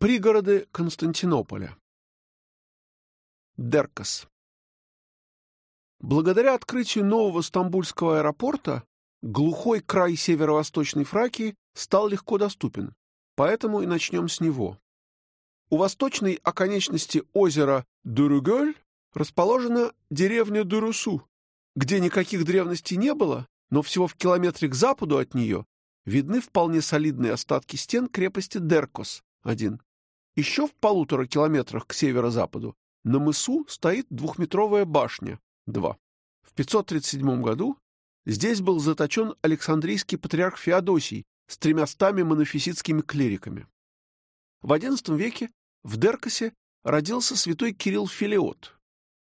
Пригороды Константинополя. Деркас. Благодаря открытию нового Стамбульского аэропорта глухой край северо-восточной Фракии стал легко доступен, поэтому и начнем с него. У восточной оконечности озера Дурюгёль расположена деревня Дурусу, где никаких древностей не было, но всего в километре к западу от нее видны вполне солидные остатки стен крепости Деркос-1. Еще в полутора километрах к северо-западу на мысу стоит двухметровая башня 2. В 537 году здесь был заточен Александрийский патриарх Феодосий с тремястами монофиситскими клириками. В XI веке в Деркасе родился святой Кирилл Филиот.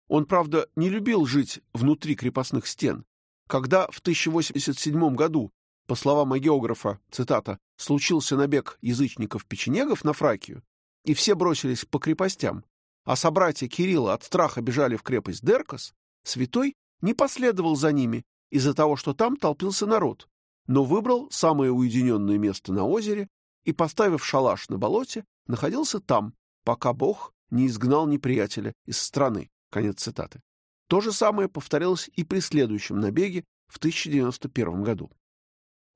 Он, правда, не любил жить внутри крепостных стен. Когда в 1087 году, по словам агеографа, цитата, случился набег язычников-печенегов на Фракию, и все бросились по крепостям, а собратья Кирилла от страха бежали в крепость Деркас, святой не последовал за ними из-за того, что там толпился народ, но выбрал самое уединенное место на озере и, поставив шалаш на болоте, находился там, пока Бог не изгнал неприятеля из страны. Конец цитаты. То же самое повторилось и при следующем набеге в 1091 году.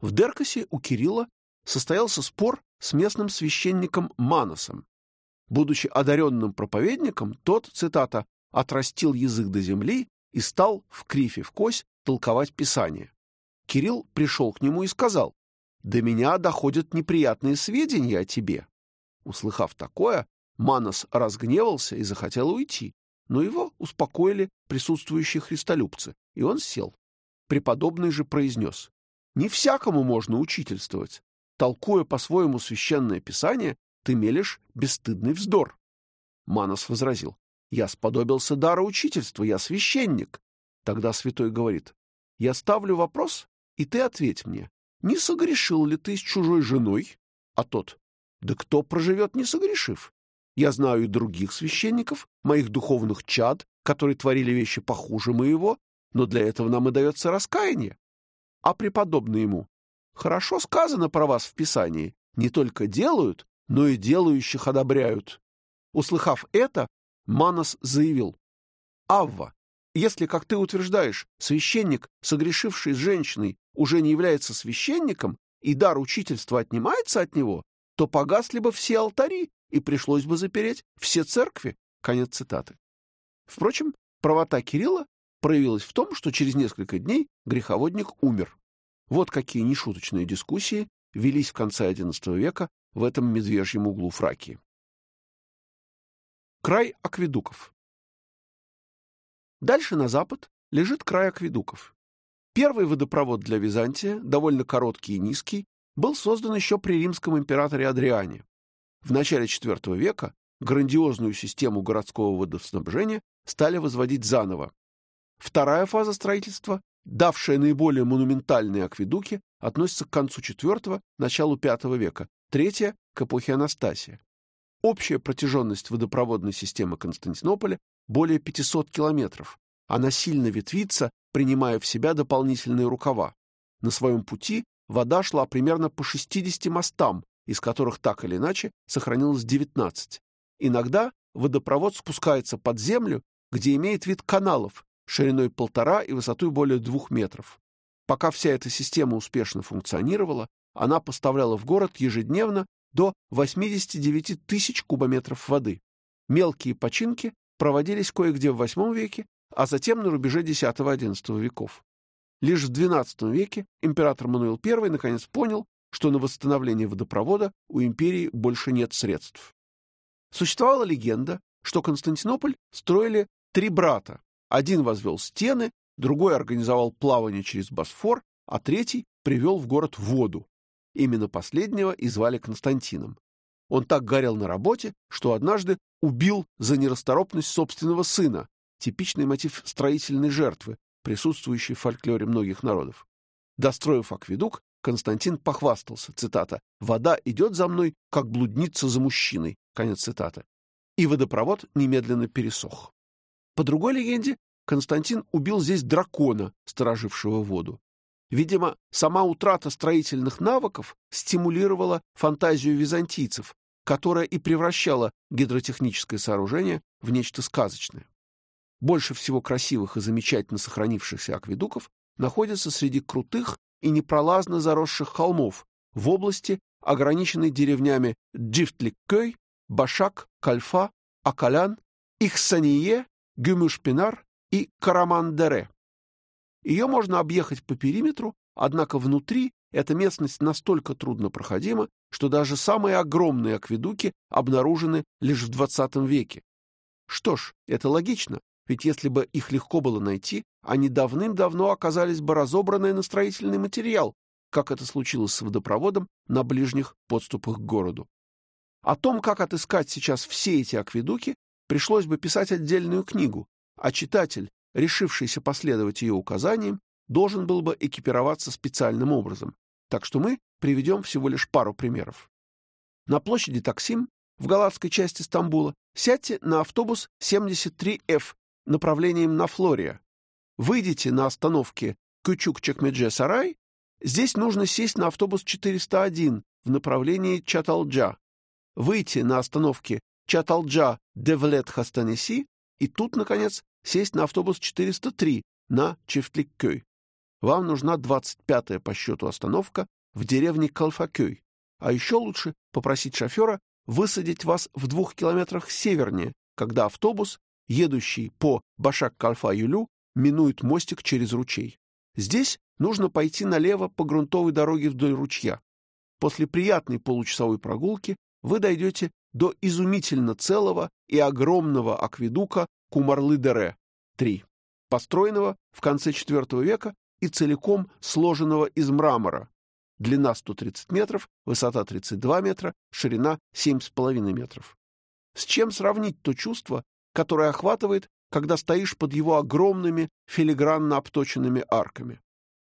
В Деркасе у Кирилла состоялся спор с местным священником Маносом, Будучи одаренным проповедником, тот, цитата, «отрастил язык до земли и стал в крифе в кось толковать Писание». Кирилл пришел к нему и сказал, «До меня доходят неприятные сведения о тебе». Услыхав такое, Манос разгневался и захотел уйти, но его успокоили присутствующие христолюбцы, и он сел. Преподобный же произнес, «Не всякому можно учительствовать. Толкуя по-своему священное писание, ты мелешь бесстыдный вздор. Манос возразил, я сподобился дара учительства, я священник. Тогда святой говорит, я ставлю вопрос, и ты ответь мне, не согрешил ли ты с чужой женой? А тот, да кто проживет, не согрешив? Я знаю и других священников, моих духовных чад, которые творили вещи похуже моего, но для этого нам и дается раскаяние. А преподобный ему, хорошо сказано про вас в Писании, не только делают, но и делающих одобряют. Услыхав это, Манос заявил, «Авва, если, как ты утверждаешь, священник, согрешивший с женщиной, уже не является священником, и дар учительства отнимается от него, то погасли бы все алтари, и пришлось бы запереть все церкви». Конец цитаты. Впрочем, правота Кирилла проявилась в том, что через несколько дней греховодник умер. Вот какие нешуточные дискуссии велись в конце XI века в этом медвежьем углу Фракии. Край акведуков. Дальше на запад лежит край акведуков. Первый водопровод для Византия, довольно короткий и низкий, был создан еще при римском императоре Адриане. В начале IV века грандиозную систему городского водоснабжения стали возводить заново. Вторая фаза строительства, давшая наиболее монументальные акведуки, относится к концу IV – началу V века, третья – к эпохе Анастасия. Общая протяженность водопроводной системы Константинополя более 500 километров. Она сильно ветвится, принимая в себя дополнительные рукава. На своем пути вода шла примерно по 60 мостам, из которых так или иначе сохранилось 19. Иногда водопровод спускается под землю, где имеет вид каналов, шириной полтора и высотой более двух метров. Пока вся эта система успешно функционировала, она поставляла в город ежедневно до 89 тысяч кубометров воды. Мелкие починки проводились кое-где в VIII веке, а затем на рубеже X-XI веков. Лишь в XII веке император Мануил I наконец понял, что на восстановление водопровода у империи больше нет средств. Существовала легенда, что Константинополь строили три брата. Один возвел стены, другой организовал плавание через Босфор, а третий привел в город воду. Именно последнего и звали Константином. Он так горел на работе, что однажды убил за нерасторопность собственного сына, типичный мотив строительной жертвы, присутствующий в фольклоре многих народов. Достроив акведук, Константин похвастался, цитата, «Вода идет за мной, как блудница за мужчиной», конец цитаты. И водопровод немедленно пересох. По другой легенде, Константин убил здесь дракона, сторожившего воду. Видимо, сама утрата строительных навыков стимулировала фантазию византийцев, которая и превращала гидротехническое сооружение в нечто сказочное. Больше всего красивых и замечательно сохранившихся акведуков находятся среди крутых и непролазно заросших холмов в области, ограниченной деревнями Джифтликкёй, Башак, Кальфа, Акалян, Ихсание, Гюмюшпинар и Карамандере. Ее можно объехать по периметру, однако внутри эта местность настолько труднопроходима, что даже самые огромные акведуки обнаружены лишь в 20 веке. Что ж, это логично, ведь если бы их легко было найти, они давным-давно оказались бы разобраны на строительный материал, как это случилось с водопроводом на ближних подступах к городу. О том, как отыскать сейчас все эти акведуки, пришлось бы писать отдельную книгу, а читатель, решившийся последовать ее указаниям, должен был бы экипироваться специальным образом. Так что мы приведем всего лишь пару примеров. На площади Таксим, в галатской части Стамбула, сядьте на автобус 73F направлением на Флория. Выйдите на остановке Кючук-Чекмедже-Сарай. Здесь нужно сесть на автобус 401 в направлении Чаталджа. Выйти на остановке Чаталджа-Девлет-Хастанеси и тут, наконец, сесть на автобус 403 на Чефтликкёй. Вам нужна 25-я по счету остановка в деревне Калфакёй, а еще лучше попросить шофера высадить вас в двух километрах севернее, когда автобус, едущий по Башак-Кальфа-Юлю, минует мостик через ручей. Здесь нужно пойти налево по грунтовой дороге вдоль ручья. После приятной получасовой прогулки вы дойдете до изумительно целого и огромного акведука Кумарлы-Дере 3, построенного в конце IV века и целиком сложенного из мрамора. Длина 130 метров, высота 32 метра, ширина 7,5 метров. С чем сравнить то чувство, которое охватывает, когда стоишь под его огромными филигранно обточенными арками?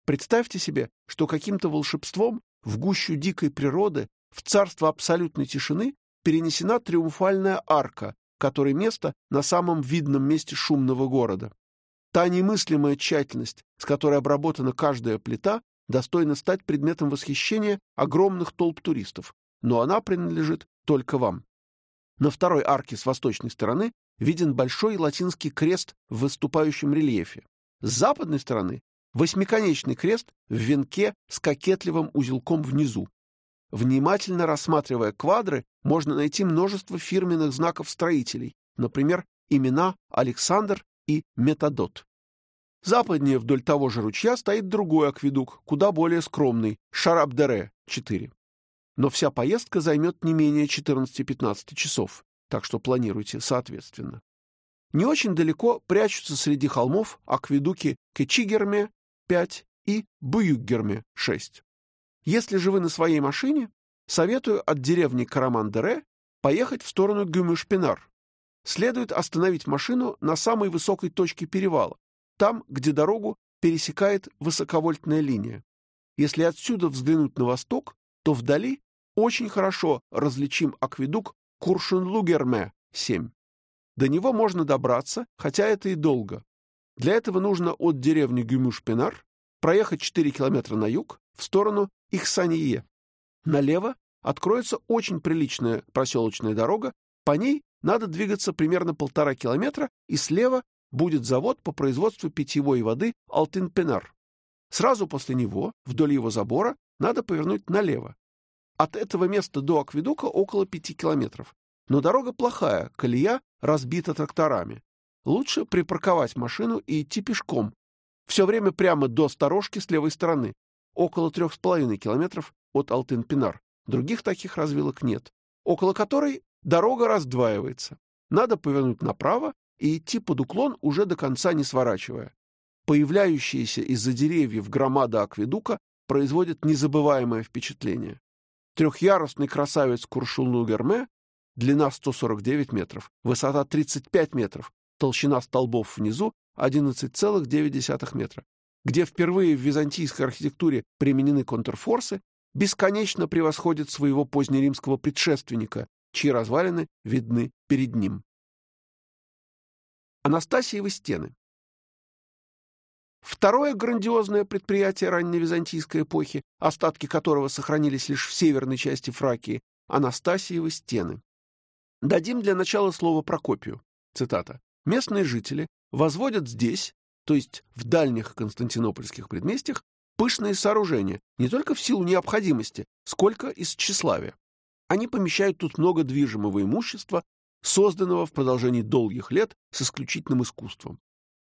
Представьте себе, что каким-то волшебством в гущу дикой природы, в царство абсолютной тишины перенесена триумфальная арка, которой место на самом видном месте шумного города. Та немыслимая тщательность, с которой обработана каждая плита, достойна стать предметом восхищения огромных толп туристов, но она принадлежит только вам. На второй арке с восточной стороны виден большой латинский крест в выступающем рельефе. С западной стороны восьмиконечный крест в венке с кокетливым узелком внизу. Внимательно рассматривая квадры, можно найти множество фирменных знаков строителей, например, имена Александр и Метадот. Западнее вдоль того же ручья стоит другой акведук, куда более скромный, Шарабдере, 4. Но вся поездка займет не менее 14-15 часов, так что планируйте соответственно. Не очень далеко прячутся среди холмов акведуки Кечигерме, 5 и Буюггерме, 6. Если же вы на своей машине, советую от деревни Карамандере поехать в сторону Гюмюшпинар, следует остановить машину на самой высокой точке перевала, там, где дорогу пересекает высоковольтная линия. Если отсюда взглянуть на восток, то вдали очень хорошо различим акведук Куршунлугерме 7. До него можно добраться, хотя это и долго. Для этого нужно от деревни Гюмюшпинар проехать 4 километра на юг в сторону Ихсание. Налево откроется очень приличная проселочная дорога, по ней надо двигаться примерно полтора километра, и слева будет завод по производству питьевой воды Алтын-Пенар. Сразу после него, вдоль его забора, надо повернуть налево. От этого места до акведука около пяти километров. Но дорога плохая, колея разбита тракторами. Лучше припарковать машину и идти пешком. Все время прямо до сторожки с левой стороны, около трех с половиной километров от Алтын-Пенар. Других таких развилок нет. Около которой Дорога раздваивается. Надо повернуть направо и идти под уклон, уже до конца не сворачивая. Появляющиеся из-за деревьев громада акведука производит незабываемое впечатление. Трехъярусный красавец Куршулну-Герме, длина 149 метров, высота 35 метров, толщина столбов внизу 11,9 метра, где впервые в византийской архитектуре применены контрфорсы, бесконечно превосходит своего позднеримского предшественника чьи развалины видны перед ним. Анастасиевы стены Второе грандиозное предприятие ранневизантийской эпохи, остатки которого сохранились лишь в северной части Фракии, Анастасиевы стены. Дадим для начала слово Прокопию. Цитата. «Местные жители возводят здесь, то есть в дальних константинопольских предместьях, пышные сооружения, не только в силу необходимости, сколько из тщеславия. Они помещают тут много движимого имущества, созданного в продолжении долгих лет с исключительным искусством.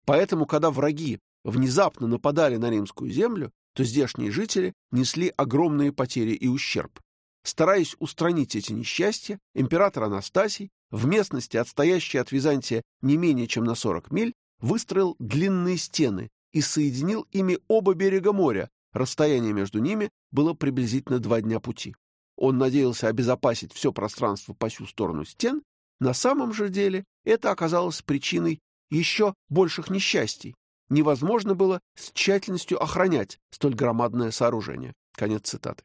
Поэтому, когда враги внезапно нападали на римскую землю, то здешние жители несли огромные потери и ущерб. Стараясь устранить эти несчастья, император Анастасий в местности, отстоящей от Византия не менее чем на 40 миль, выстроил длинные стены и соединил ими оба берега моря, расстояние между ними было приблизительно два дня пути. Он надеялся обезопасить все пространство по всю сторону стен, на самом же деле это оказалось причиной еще больших несчастий. Невозможно было с тщательностью охранять столь громадное сооружение. Конец цитаты.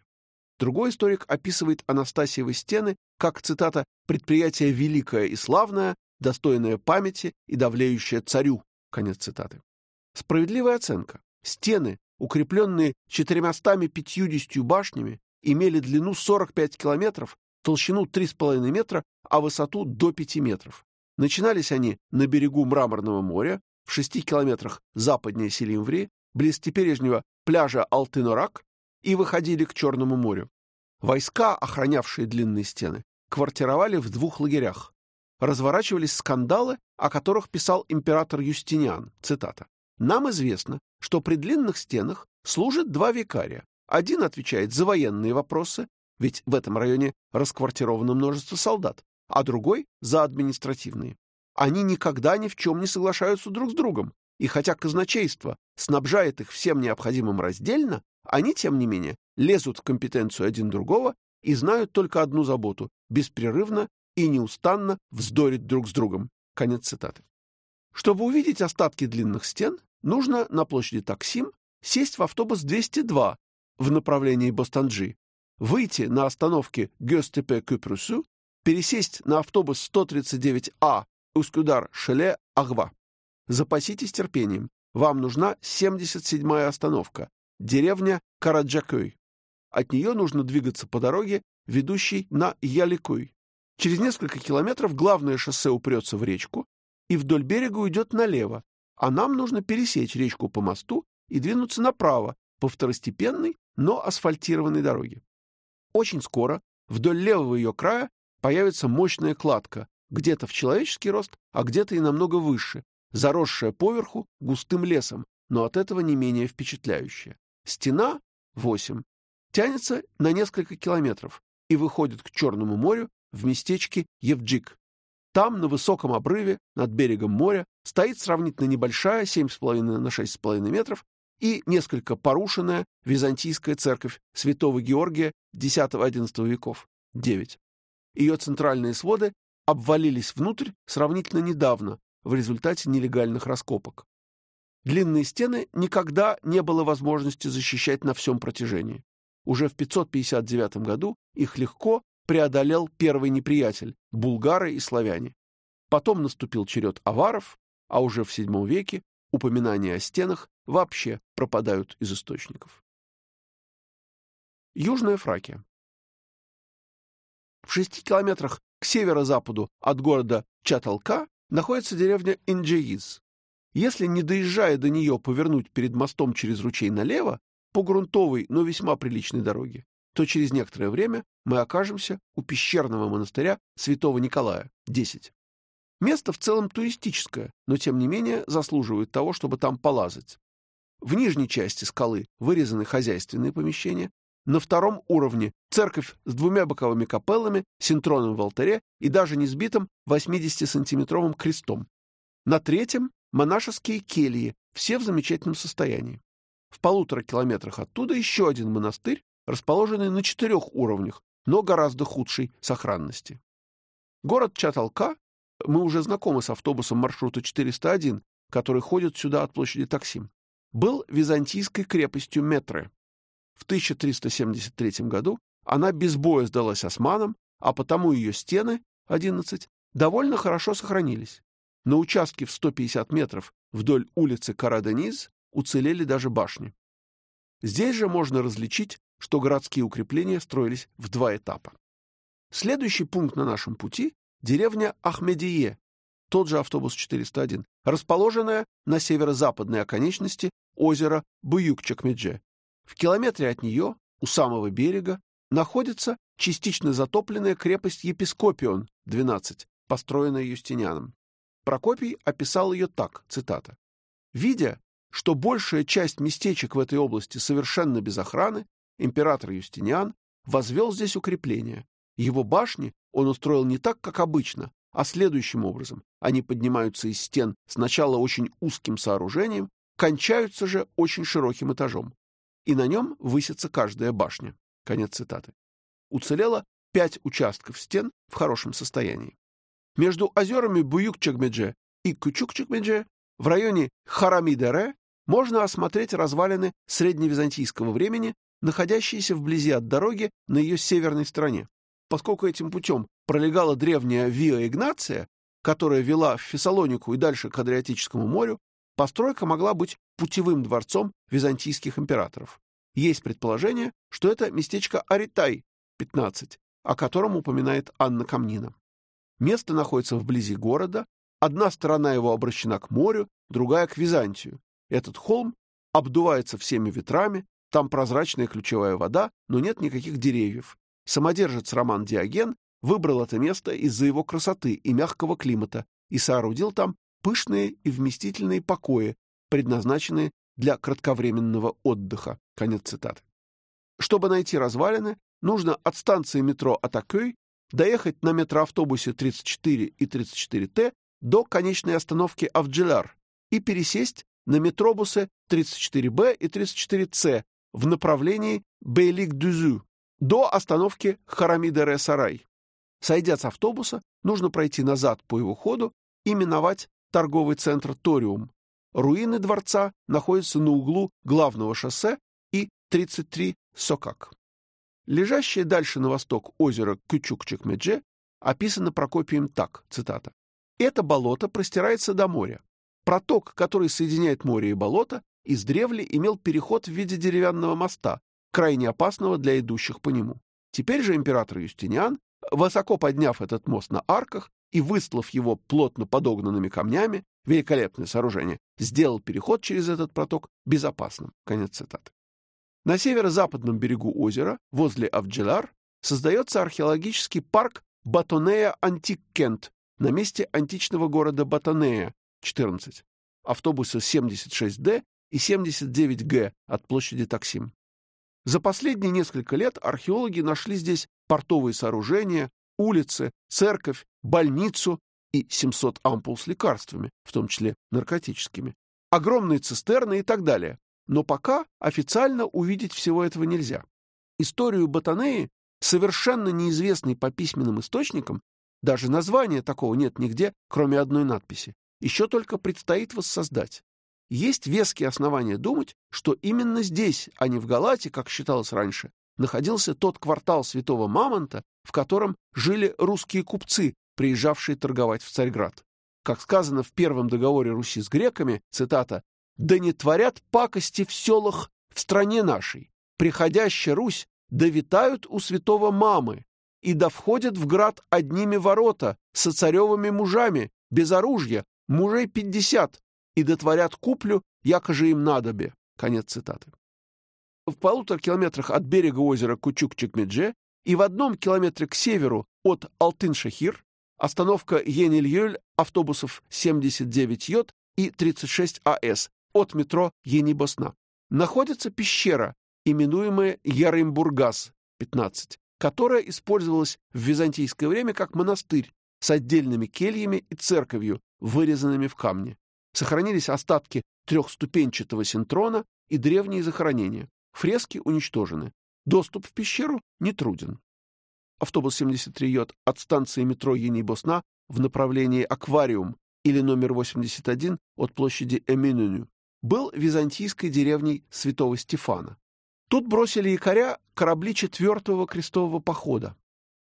Другой историк описывает Анастасиевы стены как, цитата, «предприятие великое и славное, достойное памяти и давлеющее царю». Конец цитаты. Справедливая оценка. Стены, укрепленные 450 башнями, имели длину 45 километров, толщину 3,5 метра, а высоту до 5 метров. Начинались они на берегу Мраморного моря, в 6 километрах западнее Селимврии, близ теперешнего пляжа Алтынорак, и выходили к Черному морю. Войска, охранявшие длинные стены, квартировали в двух лагерях. Разворачивались скандалы, о которых писал император Юстиниан. Цитата. «Нам известно, что при длинных стенах служат два викария. Один отвечает за военные вопросы, ведь в этом районе расквартировано множество солдат, а другой — за административные. Они никогда ни в чем не соглашаются друг с другом, и хотя казначейство снабжает их всем необходимым раздельно, они, тем не менее, лезут в компетенцию один другого и знают только одну заботу — беспрерывно и неустанно вздорить друг с другом. Конец цитаты. Чтобы увидеть остатки длинных стен, нужно на площади Таксим сесть в автобус 202 в направлении Бостанджи, выйти на остановке Гёстепе-Кюпрусу, пересесть на автобус 139А Ускудар-Шеле-Агва. Запаситесь терпением. Вам нужна 77-я остановка, деревня Караджакой. От нее нужно двигаться по дороге, ведущей на Яликуй. Через несколько километров главное шоссе упрется в речку и вдоль берега уйдет налево, а нам нужно пересечь речку по мосту и двинуться направо по второстепенной, но асфальтированной дороге. Очень скоро вдоль левого ее края появится мощная кладка, где-то в человеческий рост, а где-то и намного выше, заросшая поверху густым лесом, но от этого не менее впечатляющая. Стена 8 тянется на несколько километров и выходит к Черному морю в местечке Евджик. Там, на высоком обрыве, над берегом моря, стоит сравнительно небольшая, 7,5 на 6,5 метров, и несколько порушенная византийская церковь святого Георгия X-XI веков, 9. Ее центральные своды обвалились внутрь сравнительно недавно в результате нелегальных раскопок. Длинные стены никогда не было возможности защищать на всем протяжении. Уже в 559 году их легко преодолел первый неприятель – булгары и славяне. Потом наступил черед аваров, а уже в VII веке упоминания о стенах вообще пропадают из источников. Южная Фракия. В шести километрах к северо-западу от города Чаталка находится деревня Инджииз. Если, не доезжая до нее, повернуть перед мостом через ручей налево, по грунтовой, но весьма приличной дороге, то через некоторое время мы окажемся у пещерного монастыря святого Николая, 10. Место в целом туристическое, но тем не менее заслуживает того, чтобы там полазать. В нижней части скалы вырезаны хозяйственные помещения, на втором уровне церковь с двумя боковыми капеллами, синтроном в алтаре и даже не сбитым 80-сантиметровым крестом. На третьем — монашеские кельи, все в замечательном состоянии. В полутора километрах оттуда еще один монастырь, расположенный на четырех уровнях, но гораздо худшей сохранности. Город Чаталка, мы уже знакомы с автобусом маршрута 401, который ходит сюда от площади Таксим, был византийской крепостью Метры. В 1373 году она без боя сдалась османам, а потому ее стены, 11, довольно хорошо сохранились. На участке в 150 метров вдоль улицы Карадениз уцелели даже башни. Здесь же можно различить, что городские укрепления строились в два этапа. Следующий пункт на нашем пути – деревня Ахмедие, тот же автобус 401, расположенная на северо-западной оконечности озера Буюк-Чакмедже. В километре от нее, у самого берега, находится частично затопленная крепость Епископион, 12, построенная Юстинианом. Прокопий описал ее так, цитата. «Видя, что большая часть местечек в этой области совершенно без охраны, император Юстиниан возвел здесь укрепления. Его башни он устроил не так, как обычно, а следующим образом. Они поднимаются из стен сначала очень узким сооружением, кончаются же очень широким этажом. И на нем высится каждая башня. Конец цитаты. Уцелело пять участков стен в хорошем состоянии. Между озерами Буюк-Чагмедже и Кучук-Чагмедже в районе Харамидере можно осмотреть развалины средневизантийского времени, находящиеся вблизи от дороги на ее северной стороне. Поскольку этим путем пролегала древняя Виа Игнация, которая вела в Фессалонику и дальше к Адриатическому морю, постройка могла быть путевым дворцом византийских императоров. Есть предположение, что это местечко Аритай, 15, о котором упоминает Анна Камнина. Место находится вблизи города, одна сторона его обращена к морю, другая к Византию. Этот холм обдувается всеми ветрами, там прозрачная ключевая вода, но нет никаких деревьев. Самодержец Роман Диоген выбрал это место из-за его красоты и мягкого климата и соорудил там пышные и вместительные покои, предназначенные для кратковременного отдыха. Конец цитаты. Чтобы найти развалины, нужно от станции метро Атакёй доехать на метроавтобусе 34 и 34Т до конечной остановки Авджилар и пересесть на метробусы 34Б и 34С в направлении Бейлик-Дюзю до остановки Харамидере-Сарай. Сойдя с автобуса, нужно пройти назад по его ходу и миновать торговый центр Ториум. Руины дворца находятся на углу главного шоссе и 33 Сокак. Лежащее дальше на восток озеро Кючук-Чекмедже описано Прокопием так, цитата. «Это болото простирается до моря. Проток, который соединяет море и болото, издревле имел переход в виде деревянного моста, крайне опасного для идущих по нему. Теперь же император Юстиниан, высоко подняв этот мост на арках и выслав его плотно подогнанными камнями, великолепное сооружение, сделал переход через этот проток безопасным. Конец цитаты. На северо-западном берегу озера, возле Авджилар, создается археологический парк Батонея Антиккент на месте античного города Батонея, 14. Автобусы 76D и 79Г от площади Таксим. За последние несколько лет археологи нашли здесь портовые сооружения, улицы, церковь, больницу и 700 ампул с лекарствами, в том числе наркотическими, огромные цистерны и так далее. Но пока официально увидеть всего этого нельзя. Историю Батанеи, совершенно неизвестной по письменным источникам, даже названия такого нет нигде, кроме одной надписи, еще только предстоит воссоздать. Есть веские основания думать, что именно здесь, а не в Галате, как считалось раньше, находился тот квартал Святого Мамонта, в котором жили русские купцы, приезжавшие торговать в Царьград. Как сказано в первом договоре Руси с греками, цитата, да не творят пакости в селах в стране нашей. Приходящая Русь да витают у святого мамы, и да входят в град одними ворота, со царевыми мужами, без оружия, мужей пятьдесят, и дотворят куплю, якоже им надобе. Конец цитаты. В полутора километрах от берега озера Кучук-Чекмедже и в одном километре к северу от Алтын-Шахир остановка Енильёль автобусов 79 Йод и 36 АС от метро Енибосна. Находится пещера, именуемая Ярымбургас, 15, которая использовалась в византийское время как монастырь с отдельными кельями и церковью, вырезанными в камне. Сохранились остатки трехступенчатого синтрона и древние захоронения. Фрески уничтожены. Доступ в пещеру нетруден. Автобус 73 йод от станции метро Енибосна в направлении Аквариум или номер 81 от площади Эминуню был византийской деревней Святого Стефана. Тут бросили якоря корабли четвертого крестового похода.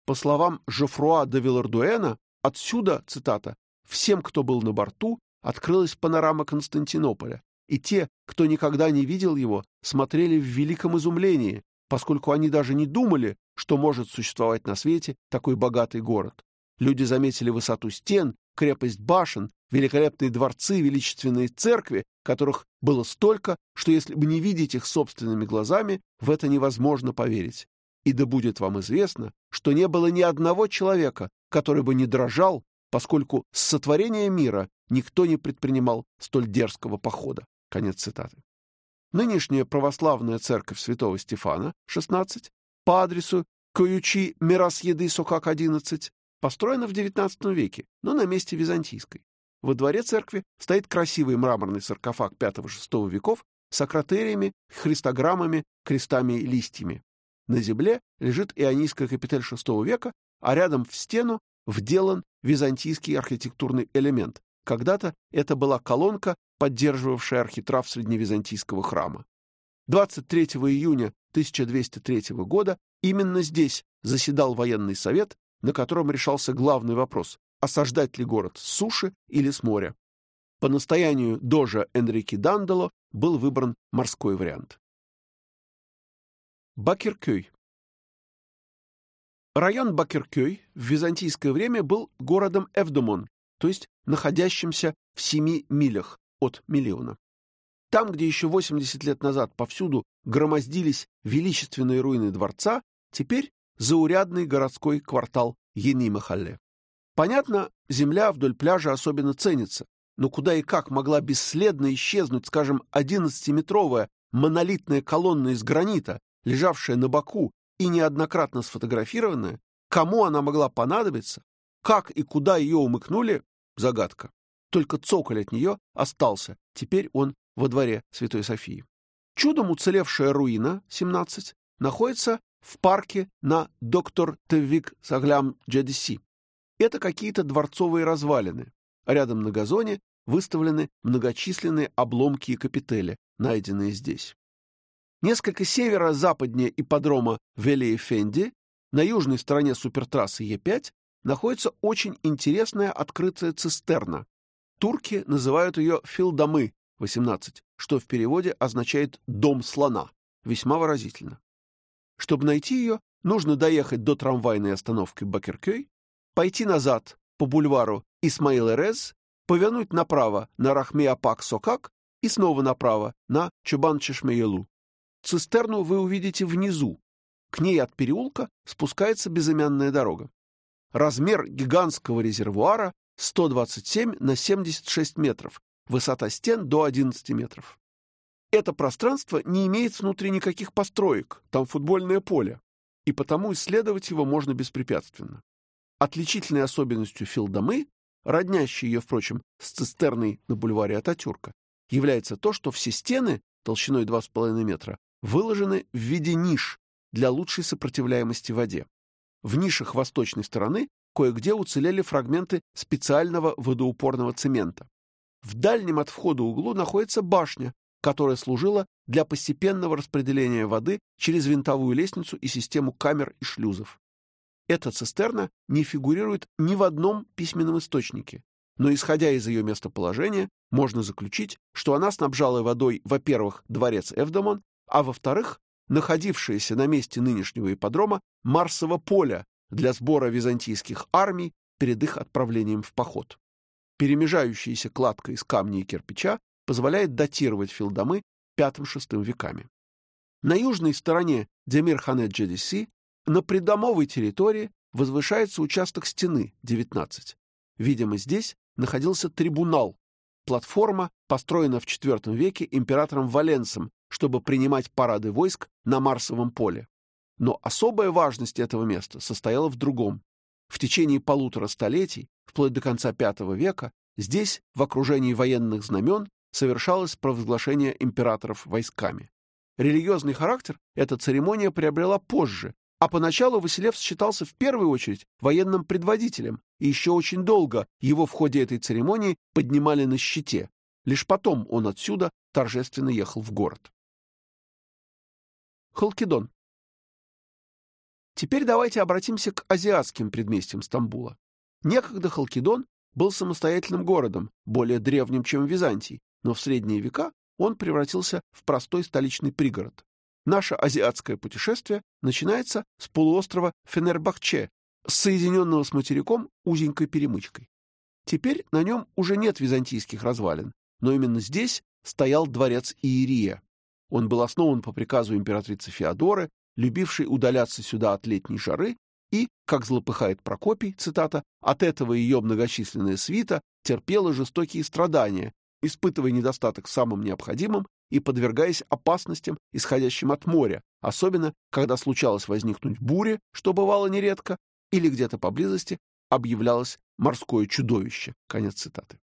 По словам Жофруа де Вилардуэна, отсюда, цитата, «всем, кто был на борту, открылась панорама Константинополя, и те, кто никогда не видел его, смотрели в великом изумлении, поскольку они даже не думали, что может существовать на свете такой богатый город. Люди заметили высоту стен, крепость башен, великолепные дворцы, величественные церкви, которых было столько, что если бы не видеть их собственными глазами, в это невозможно поверить. И да будет вам известно, что не было ни одного человека, который бы не дрожал, поскольку с сотворения мира никто не предпринимал столь дерзкого похода. Конец цитаты. Нынешняя православная церковь святого Стефана, 16, по адресу Коючи Мирасъеды Сокак, 11, построена в XIX веке, но на месте византийской. Во дворе церкви стоит красивый мраморный саркофаг V-VI веков с акротериями, христограммами, крестами и листьями. На земле лежит ионийская капитель VI века, а рядом в стену вделан византийский архитектурный элемент. Когда-то это была колонка, поддерживавшая архитрав средневизантийского храма. 23 июня 1203 года именно здесь заседал военный совет, на котором решался главный вопрос – осаждать ли город с суши или с моря. По настоянию дожа Энрике Дандело был выбран морской вариант. Бакеркёй. Район Бакеркёй в византийское время был городом Эвдомон, то есть находящимся в семи милях от Миллиона. Там, где еще 80 лет назад повсюду громоздились величественные руины дворца, теперь заурядный городской квартал Ени-Махалле. Понятно, земля вдоль пляжа особенно ценится, но куда и как могла бесследно исчезнуть, скажем, 11-метровая монолитная колонна из гранита, лежавшая на боку и неоднократно сфотографированная, кому она могла понадобиться, как и куда ее умыкнули — загадка. Только цоколь от нее остался, теперь он во дворе Святой Софии. Чудом уцелевшая руина, 17, находится в парке на доктор Тевик Саглям Джадиси. Это какие-то дворцовые развалины. Рядом на газоне выставлены многочисленные обломки и капители, найденные здесь. Несколько северо-западнее ипподрома Велиефенди, на южной стороне супертрассы Е5, находится очень интересная открытая цистерна. Турки называют ее Филдамы, 18, что в переводе означает «дом слона», весьма выразительно. Чтобы найти ее, нужно доехать до трамвайной остановки Бакеркёй, пойти назад по бульвару Исмаил-Эрез, повернуть направо на Рахмиапак-Сокак и снова направо на Чубан-Чешмеелу. Цистерну вы увидите внизу. К ней от переулка спускается безымянная дорога. Размер гигантского резервуара 127 на 76 метров, высота стен до 11 метров. Это пространство не имеет внутри никаких построек, там футбольное поле, и потому исследовать его можно беспрепятственно. Отличительной особенностью Филдамы, роднящей ее, впрочем, с цистерной на бульваре Ататюрка, является то, что все стены толщиной 2,5 метра выложены в виде ниш для лучшей сопротивляемости воде. В нишах восточной стороны кое-где уцелели фрагменты специального водоупорного цемента. В дальнем от входа углу находится башня, которая служила для постепенного распределения воды через винтовую лестницу и систему камер и шлюзов. Эта цистерна не фигурирует ни в одном письменном источнике, но, исходя из ее местоположения, можно заключить, что она снабжала водой, во-первых, дворец Эвдомон, а во-вторых, находившееся на месте нынешнего ипподрома Марсово поле для сбора византийских армий перед их отправлением в поход. Перемежающаяся кладка из камня и кирпича позволяет датировать филдомы V-VI веками. На южной стороне Демир-Ханет-Джедиси на придомовой территории возвышается участок стены 19. Видимо, здесь находился трибунал, платформа, построена в IV веке императором Валенсом чтобы принимать парады войск на Марсовом поле. Но особая важность этого места состояла в другом. В течение полутора столетий, вплоть до конца V века, здесь, в окружении военных знамен, совершалось провозглашение императоров войсками. Религиозный характер эта церемония приобрела позже, а поначалу Василевс считался в первую очередь военным предводителем, и еще очень долго его в ходе этой церемонии поднимали на щите. Лишь потом он отсюда торжественно ехал в город. Халкидон. Теперь давайте обратимся к азиатским предместьям Стамбула. Некогда Халкидон был самостоятельным городом, более древним, чем Византий, но в средние века он превратился в простой столичный пригород. Наше азиатское путешествие начинается с полуострова Фенербахче, соединенного с материком узенькой перемычкой. Теперь на нем уже нет византийских развалин, но именно здесь стоял дворец Иерия. Он был основан по приказу императрицы Феодоры, любившей удаляться сюда от летней жары, и, как злопыхает Прокопий, цитата, «от этого ее многочисленная свита терпела жестокие страдания, испытывая недостаток в самом необходимом и подвергаясь опасностям, исходящим от моря, особенно когда случалось возникнуть буря, что бывало нередко, или где-то поблизости объявлялось морское чудовище. Конец цитаты.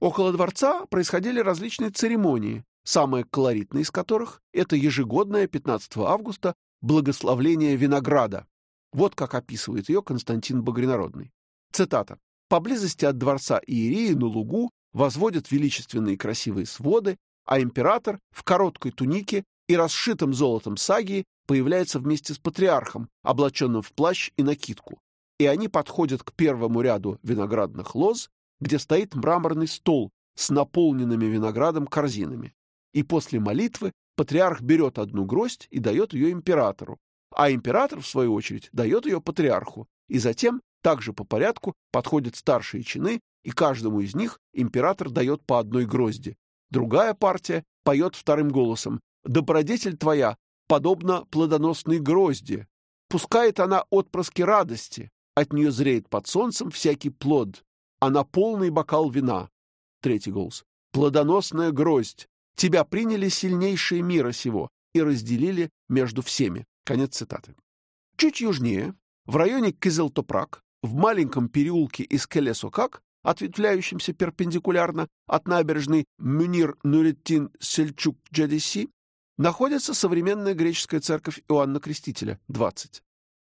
Около дворца происходили различные церемонии, самая колоритная из которых – это ежегодное 15 августа благословление винограда. Вот как описывает ее Константин Багринародный. Цитата. «Поблизости от дворца Иерии на лугу возводят величественные красивые своды, а император в короткой тунике и расшитом золотом сагии появляется вместе с патриархом, облаченным в плащ и накидку. И они подходят к первому ряду виноградных лоз, где стоит мраморный стол с наполненными виноградом корзинами. И после молитвы патриарх берет одну гроздь и дает ее императору, а император, в свою очередь, дает ее патриарху, и затем, также по порядку, подходят старшие чины, и каждому из них император дает по одной грозди. Другая партия поет вторым голосом «Добродетель твоя, подобно плодоносной грозди. Пускает она отпрыски радости, от нее зреет под солнцем всякий плод, а на полный бокал вина». Третий голос «Плодоносная гроздь, тебя приняли сильнейшие мира сего и разделили между всеми». Конец цитаты. Чуть южнее, в районе Кизелтопрак, в маленьком переулке из Келесокак, ответвляющемся перпендикулярно от набережной Мюнир-Нуреттин-Сельчук-Джадиси, находится современная греческая церковь Иоанна Крестителя, 20.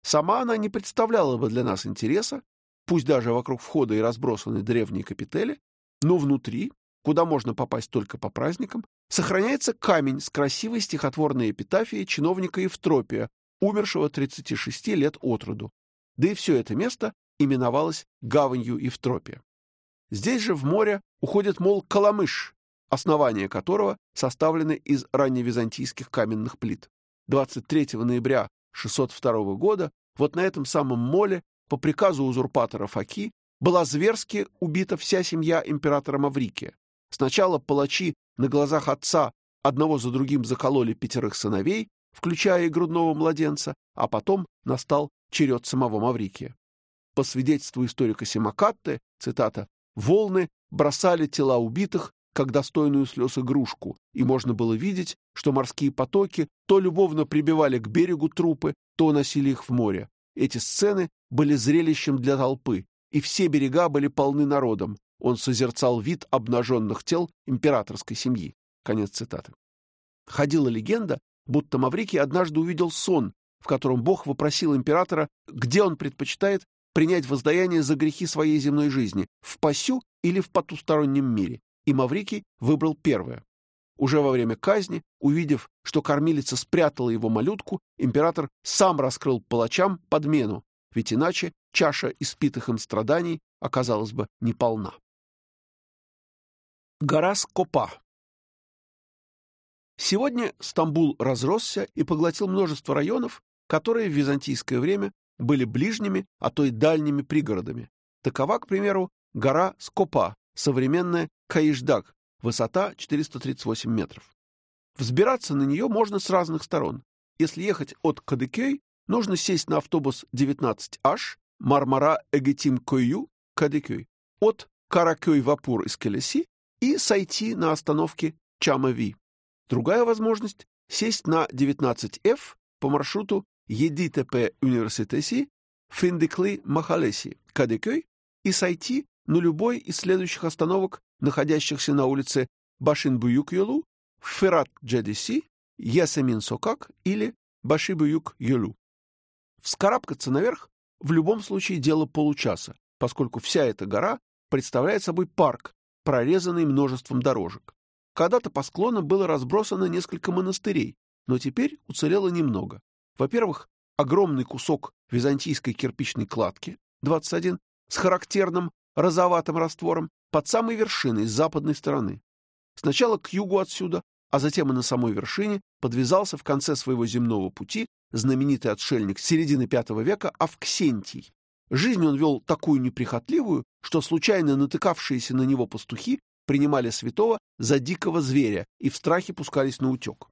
Сама она не представляла бы для нас интереса, пусть даже вокруг входа и разбросаны древние капители, но внутри, куда можно попасть только по праздникам, сохраняется камень с красивой стихотворной эпитафией чиновника Евтропия, умершего 36 лет от роду. Да и все это место именовалось гаванью Евтропия. Здесь же в море уходит, мол, Каламыш, основание которого составлены из ранневизантийских каменных плит. 23 ноября 602 года вот на этом самом моле по приказу узурпатора Факи была зверски убита вся семья императора Маврикия. Сначала палачи на глазах отца одного за другим закололи пятерых сыновей, включая и грудного младенца, а потом настал черед самого Маврикия. По свидетельству историка Симакатте, цитата, Волны бросали тела убитых, как достойную слез игрушку, и можно было видеть, что морские потоки то любовно прибивали к берегу трупы, то уносили их в море. Эти сцены были зрелищем для толпы, и все берега были полны народом. Он созерцал вид обнаженных тел императорской семьи. Конец цитаты. Ходила легенда, будто Маврикий однажды увидел сон, в котором Бог вопросил императора, где он предпочитает принять воздаяние за грехи своей земной жизни в пасю или в потустороннем мире, и Маврикий выбрал первое. Уже во время казни, увидев, что кормилица спрятала его малютку, император сам раскрыл палачам подмену, ведь иначе чаша испитых им страданий оказалась бы неполна. Гора Скопа Сегодня Стамбул разросся и поглотил множество районов, которые в византийское время были ближними, а то и дальними пригородами. Такова, к примеру, гора Скопа, современная Каишдаг, высота 438 метров. Взбираться на нее можно с разных сторон. Если ехать от Кадыкей, нужно сесть на автобус 19H Мармара Эгетим Койю Кадыкей от Каракёй Вапур из Келеси и сойти на остановке Чамави. Другая возможность – сесть на 19F по маршруту Едитепе университеси, Финдекли Махалеси, Кадекёй и сойти на любой из следующих остановок, находящихся на улице Башинбуюк-Йолу, Ферат-Джадиси, Ясамин-Сокак или Башибуюк-Йолу. Вскарабкаться наверх в любом случае дело получаса, поскольку вся эта гора представляет собой парк, прорезанный множеством дорожек. Когда-то по склонам было разбросано несколько монастырей, но теперь уцелело немного. Во-первых, огромный кусок византийской кирпичной кладки, 21, с характерным розоватым раствором, под самой вершиной с западной стороны. Сначала к югу отсюда а затем и на самой вершине, подвязался в конце своего земного пути знаменитый отшельник середины V века Авксентий. Жизнь он вел такую неприхотливую, что случайно натыкавшиеся на него пастухи принимали святого за дикого зверя и в страхе пускались на утек.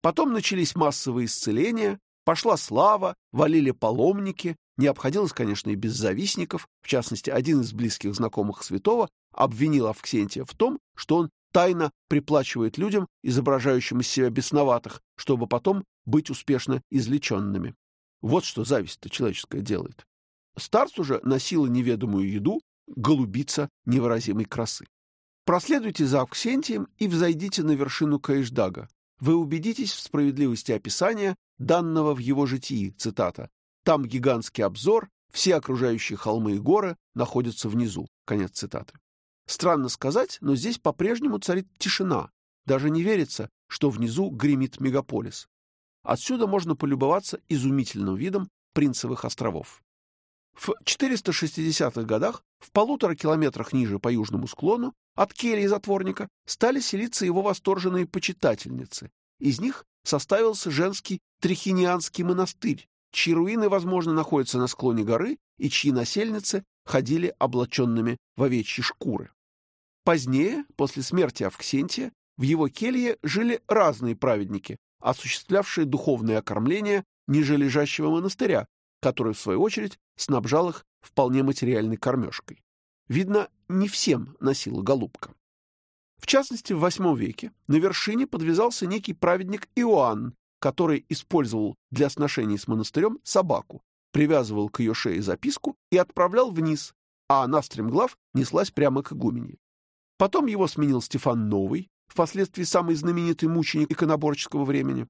Потом начались массовые исцеления, пошла слава, валили паломники, не обходилось, конечно, и без завистников, в частности, один из близких знакомых святого обвинил Авксентия в том, что он тайно приплачивает людям, изображающим из себя бесноватых, чтобы потом быть успешно излеченными. Вот что зависть-то человеческая делает. Старц уже носила неведомую еду, голубица невыразимой красы. Проследуйте за Авксентием и взойдите на вершину Каишдага. Вы убедитесь в справедливости описания, данного в его житии, цитата, там гигантский обзор, все окружающие холмы и горы находятся внизу. Конец цитаты. Странно сказать, но здесь по-прежнему царит тишина. Даже не верится, что внизу гремит мегаполис. Отсюда можно полюбоваться изумительным видом Принцевых островов. В 460-х годах, в полутора километрах ниже по южному склону, от кельи затворника стали селиться его восторженные почитательницы. Из них составился женский Трихинианский монастырь, чьи руины, возможно, находятся на склоне горы и чьи насельницы ходили облаченными в овечьи шкуры. Позднее, после смерти Авксентия, в его келье жили разные праведники, осуществлявшие духовное окормление нижележащего монастыря, который, в свою очередь, снабжал их вполне материальной кормежкой. Видно, не всем носила голубка. В частности, в VIII веке на вершине подвязался некий праведник Иоанн, который использовал для сношений с монастырем собаку, привязывал к ее шее записку и отправлял вниз, а она стремглав неслась прямо к игумене. Потом его сменил Стефан Новый, впоследствии самый знаменитый мученик иконоборческого времени.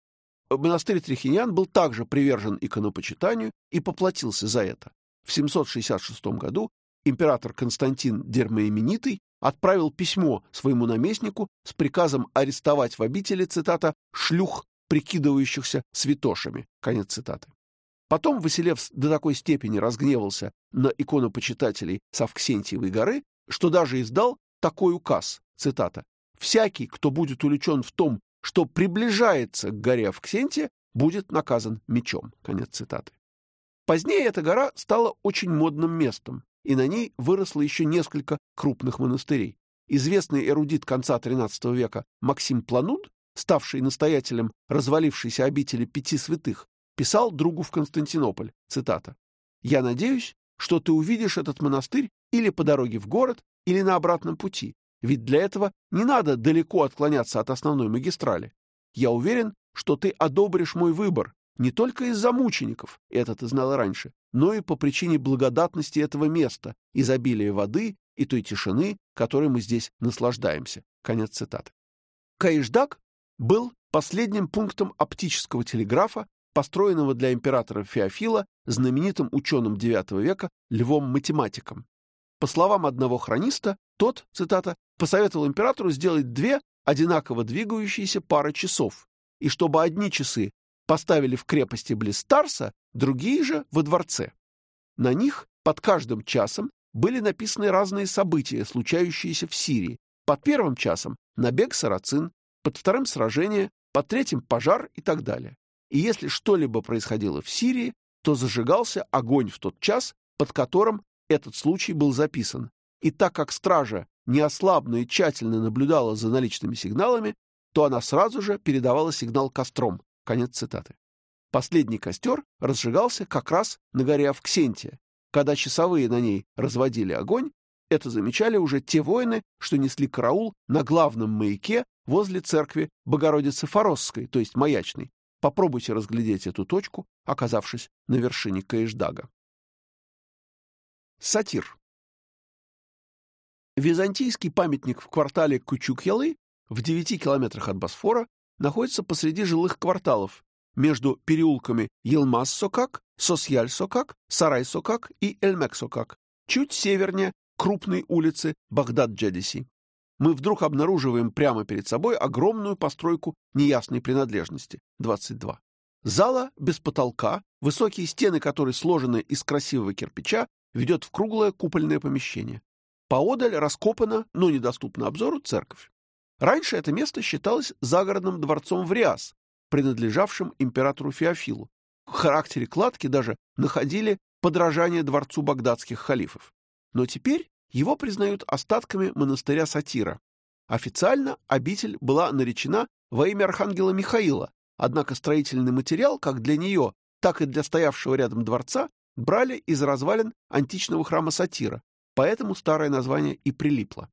Монастырь Трихинян был также привержен иконопочитанию и поплатился за это. В 766 году император Константин Дермоименитый отправил письмо своему наместнику с приказом арестовать в обители, цитата, «шлюх прикидывающихся святошами. Конец цитаты. Потом Василев до такой степени разгневался на иконопочитателей с горы, что даже издал такой указ, цитата, «Всякий, кто будет увлечен в том, что приближается к горе Авксентия, будет наказан мечом». Конец цитаты. Позднее эта гора стала очень модным местом, и на ней выросло еще несколько крупных монастырей. Известный эрудит конца XIII века Максим Плануд ставший настоятелем развалившейся обители пяти святых, писал другу в Константинополь, цитата, «Я надеюсь, что ты увидишь этот монастырь или по дороге в город, или на обратном пути, ведь для этого не надо далеко отклоняться от основной магистрали. Я уверен, что ты одобришь мой выбор не только из-за мучеников, это ты знала раньше, но и по причине благодатности этого места, изобилия воды и той тишины, которой мы здесь наслаждаемся». Конец цитаты. Каишдак был последним пунктом оптического телеграфа, построенного для императора Феофила знаменитым ученым IX века Львом-математиком. По словам одного хрониста, тот, цитата, посоветовал императору сделать две одинаково двигающиеся пары часов, и чтобы одни часы поставили в крепости близ Тарса, другие же во дворце. На них под каждым часом были написаны разные события, случающиеся в Сирии. Под первым часом – набег сарацин, под вторым сражение, под третьим пожар и так далее. И если что-либо происходило в Сирии, то зажигался огонь в тот час, под которым этот случай был записан. И так как стража неослабно и тщательно наблюдала за наличными сигналами, то она сразу же передавала сигнал костром. Конец цитаты. Последний костер разжигался как раз на горе Авксентия. Когда часовые на ней разводили огонь, это замечали уже те воины, что несли караул на главном маяке возле церкви Богородицы Форосской, то есть Маячной. Попробуйте разглядеть эту точку, оказавшись на вершине Каишдага. Сатир. Византийский памятник в квартале Кучук-Ялы в 9 километрах от Босфора находится посреди жилых кварталов между переулками Елмаз-Сокак, Сосьяль-Сокак, Сарай-Сокак и Эльмек-Сокак, чуть севернее крупной улицы Багдад-Джадиси мы вдруг обнаруживаем прямо перед собой огромную постройку неясной принадлежности — 22. Зала без потолка, высокие стены которой сложены из красивого кирпича, ведет в круглое купольное помещение. Поодаль раскопана, но недоступна обзору, церковь. Раньше это место считалось загородным дворцом в Риас, принадлежавшим императору Феофилу. В характере кладки даже находили подражание дворцу багдадских халифов. Но теперь его признают остатками монастыря Сатира. Официально обитель была наречена во имя архангела Михаила, однако строительный материал как для нее, так и для стоявшего рядом дворца брали из развалин античного храма Сатира, поэтому старое название и прилипло.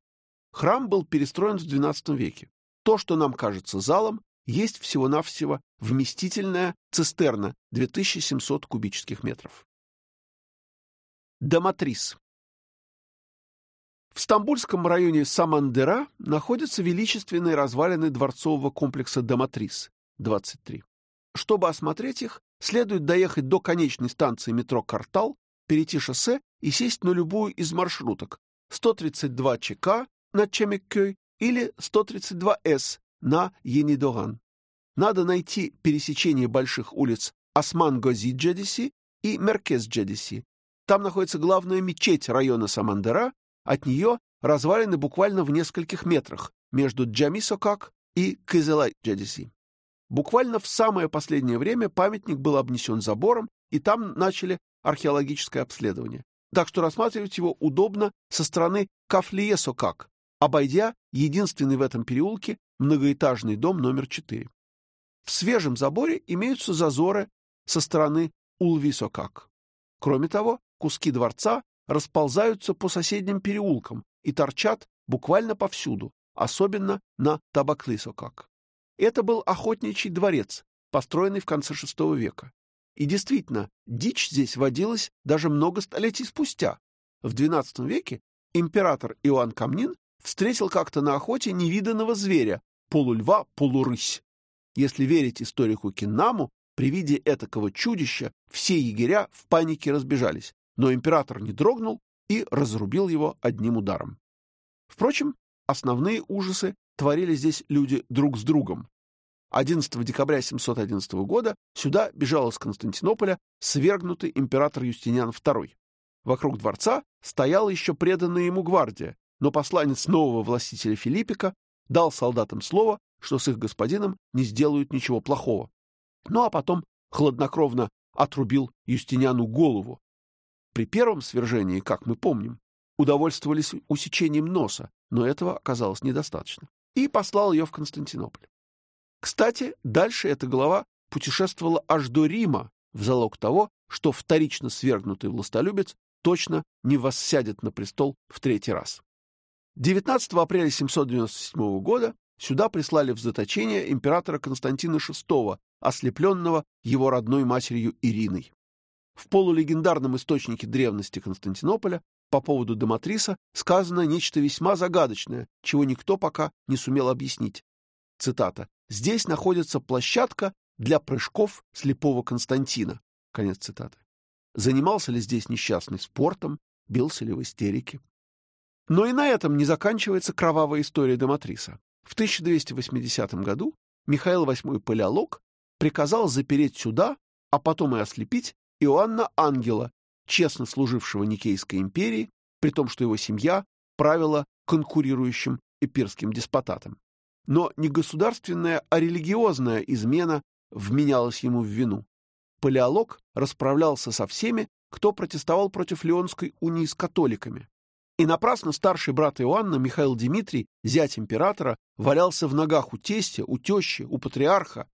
Храм был перестроен в XII веке. То, что нам кажется залом, есть всего-навсего вместительная цистерна 2700 кубических метров. Даматрис. В стамбульском районе Самандера находятся величественные развалины дворцового комплекса Даматрис, 23. Чтобы осмотреть их, следует доехать до конечной станции метро Картал, перейти шоссе и сесть на любую из маршруток 132 ЧК на Чемеккёй или 132С на Енидоган. Надо найти пересечение больших улиц Осман-Гози-Джедиси и Меркез-Джедиси. Там находится главная мечеть района Самандера, от нее развалины буквально в нескольких метрах между Джамисокак и Кызылай-Джедиси. Буквально в самое последнее время памятник был обнесен забором, и там начали археологическое обследование. Так что рассматривать его удобно со стороны Кафлиесокак, обойдя единственный в этом переулке многоэтажный дом номер 4. В свежем заборе имеются зазоры со стороны Улвисокак. Кроме того, куски дворца расползаются по соседним переулкам и торчат буквально повсюду, особенно на Табаклисокак. Это был охотничий дворец, построенный в конце VI века. И действительно, дичь здесь водилась даже много столетий спустя. В XII веке император Иоанн Камнин встретил как-то на охоте невиданного зверя, полульва, полурысь. Если верить историку Киннаму, при виде этакого чудища все егеря в панике разбежались, но император не дрогнул и разрубил его одним ударом. Впрочем, основные ужасы творили здесь люди друг с другом. 11 декабря 711 года сюда бежал из Константинополя свергнутый император Юстиниан II. Вокруг дворца стояла еще преданная ему гвардия, но посланец нового властителя Филиппика дал солдатам слово, что с их господином не сделают ничего плохого. Ну а потом хладнокровно отрубил Юстиниану голову, при первом свержении, как мы помним, удовольствовались усечением носа, но этого оказалось недостаточно, и послал ее в Константинополь. Кстати, дальше эта глава путешествовала аж до Рима в залог того, что вторично свергнутый властолюбец точно не воссядет на престол в третий раз. 19 апреля 797 года сюда прислали в заточение императора Константина VI, ослепленного его родной матерью Ириной. В полулегендарном источнике древности Константинополя по поводу Дематриса сказано нечто весьма загадочное, чего никто пока не сумел объяснить. Цитата. «Здесь находится площадка для прыжков слепого Константина». Конец цитаты. Занимался ли здесь несчастный спортом, бился ли в истерике? Но и на этом не заканчивается кровавая история Дематриса. В 1280 году Михаил VIII Палеолог приказал запереть сюда, а потом и ослепить Иоанна Ангела, честно служившего Никейской империи, при том, что его семья правила конкурирующим эпирским деспотатом. Но не государственная, а религиозная измена вменялась ему в вину. Палеолог расправлялся со всеми, кто протестовал против Леонской унии с католиками. И напрасно старший брат Иоанна, Михаил Дмитрий, зять императора, валялся в ногах у тестя, у тещи, у патриарха,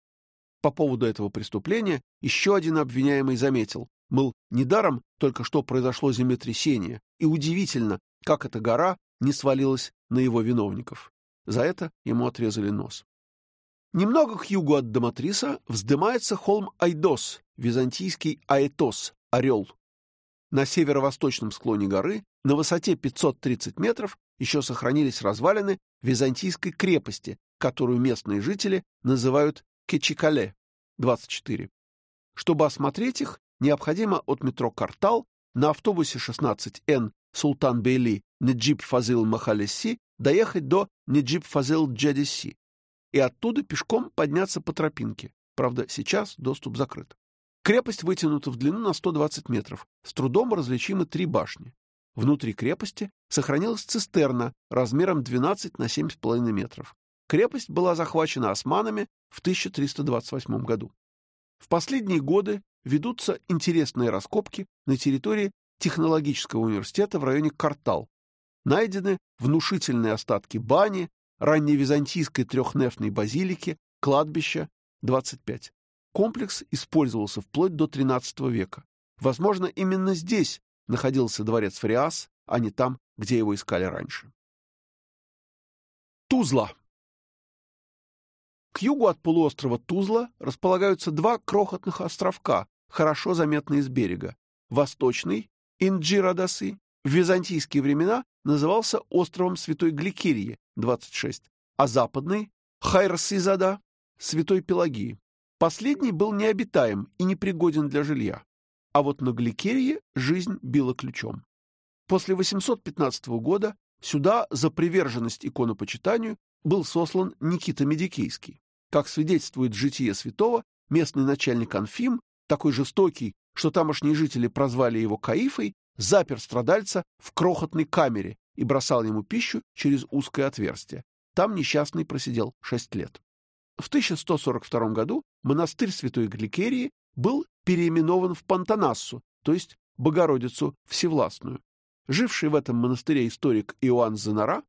по поводу этого преступления еще один обвиняемый заметил, мол, недаром только что произошло землетрясение, и удивительно, как эта гора не свалилась на его виновников. За это ему отрезали нос. Немного к югу от Даматриса вздымается холм Айдос, византийский Аэтос, орел. На северо-восточном склоне горы, на высоте 530 метров, еще сохранились развалины византийской крепости, которую местные жители называют Кечикале, 24. Чтобы осмотреть их, необходимо от метро «Картал» на автобусе 16Н Султан Бейли Неджип Фазил Махалеси доехать до Неджип Фазил Джадиси и оттуда пешком подняться по тропинке. Правда, сейчас доступ закрыт. Крепость вытянута в длину на 120 метров. С трудом различимы три башни. Внутри крепости сохранилась цистерна размером 12 на 7,5 метров. Крепость была захвачена османами в 1328 году. В последние годы ведутся интересные раскопки на территории технологического университета в районе Картал. Найдены внушительные остатки бани, ранневизантийской трехнефной базилики, кладбища 25. Комплекс использовался вплоть до XIII века. Возможно, именно здесь находился дворец Фриас, а не там, где его искали раньше. Тузла. К югу от полуострова Тузла располагаются два крохотных островка, хорошо заметные с берега. Восточный, Инджирадасы, в византийские времена назывался островом Святой Гликерии, 26, а западный, Хайрсизада, Святой Пелагии. Последний был необитаем и непригоден для жилья. А вот на Гликерии жизнь била ключом. После 815 года сюда за приверженность иконопочитанию был сослан Никита Медикейский. Как свидетельствует житие святого, местный начальник Анфим такой жестокий, что тамошние жители прозвали его Каифой, запер страдальца в крохотной камере и бросал ему пищу через узкое отверстие. Там несчастный просидел шесть лет. В 1142 году монастырь Святой Гликерии был переименован в Пантанассу, то есть Богородицу Всевластную. Живший в этом монастыре историк Иоанн Занара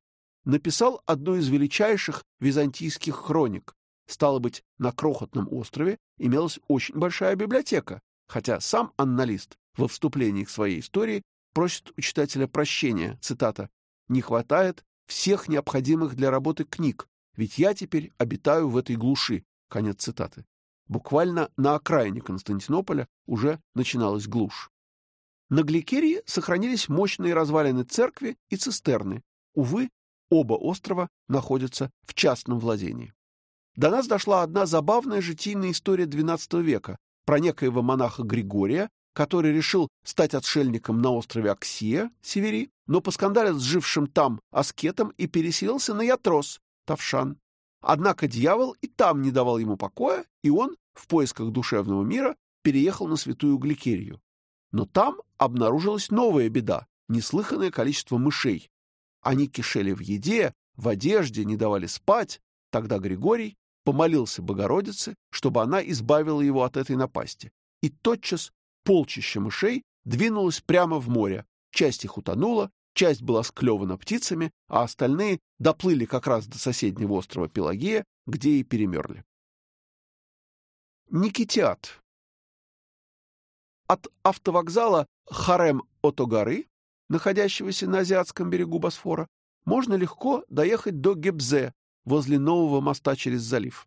написал одну из величайших византийских хроник, Стало быть, на крохотном острове имелась очень большая библиотека, хотя сам анналист во вступлении к своей истории просит у читателя прощения, цитата, «Не хватает всех необходимых для работы книг, ведь я теперь обитаю в этой глуши», конец цитаты. Буквально на окраине Константинополя уже начиналась глушь. На Гликерии сохранились мощные развалины церкви и цистерны. Увы, оба острова находятся в частном владении. До нас дошла одна забавная житийная история XII века про некоего монаха Григория, который решил стать отшельником на острове Аксия, Севери, но поскандалил с жившим там аскетом и переселился на Ятрос, Тавшан. Однако дьявол и там не давал ему покоя, и он, в поисках душевного мира, переехал на Святую Гликерию. Но там обнаружилась новая беда — неслыханное количество мышей. Они кишели в еде, в одежде, не давали спать. Тогда Григорий помолился Богородице, чтобы она избавила его от этой напасти. И тотчас полчища мышей двинулось прямо в море. Часть их утонула, часть была склевана птицами, а остальные доплыли как раз до соседнего острова Пелагея, где и перемерли. Никитиат. От автовокзала Харем-Отогары, находящегося на азиатском берегу Босфора, можно легко доехать до Гебзе, возле нового моста через залив.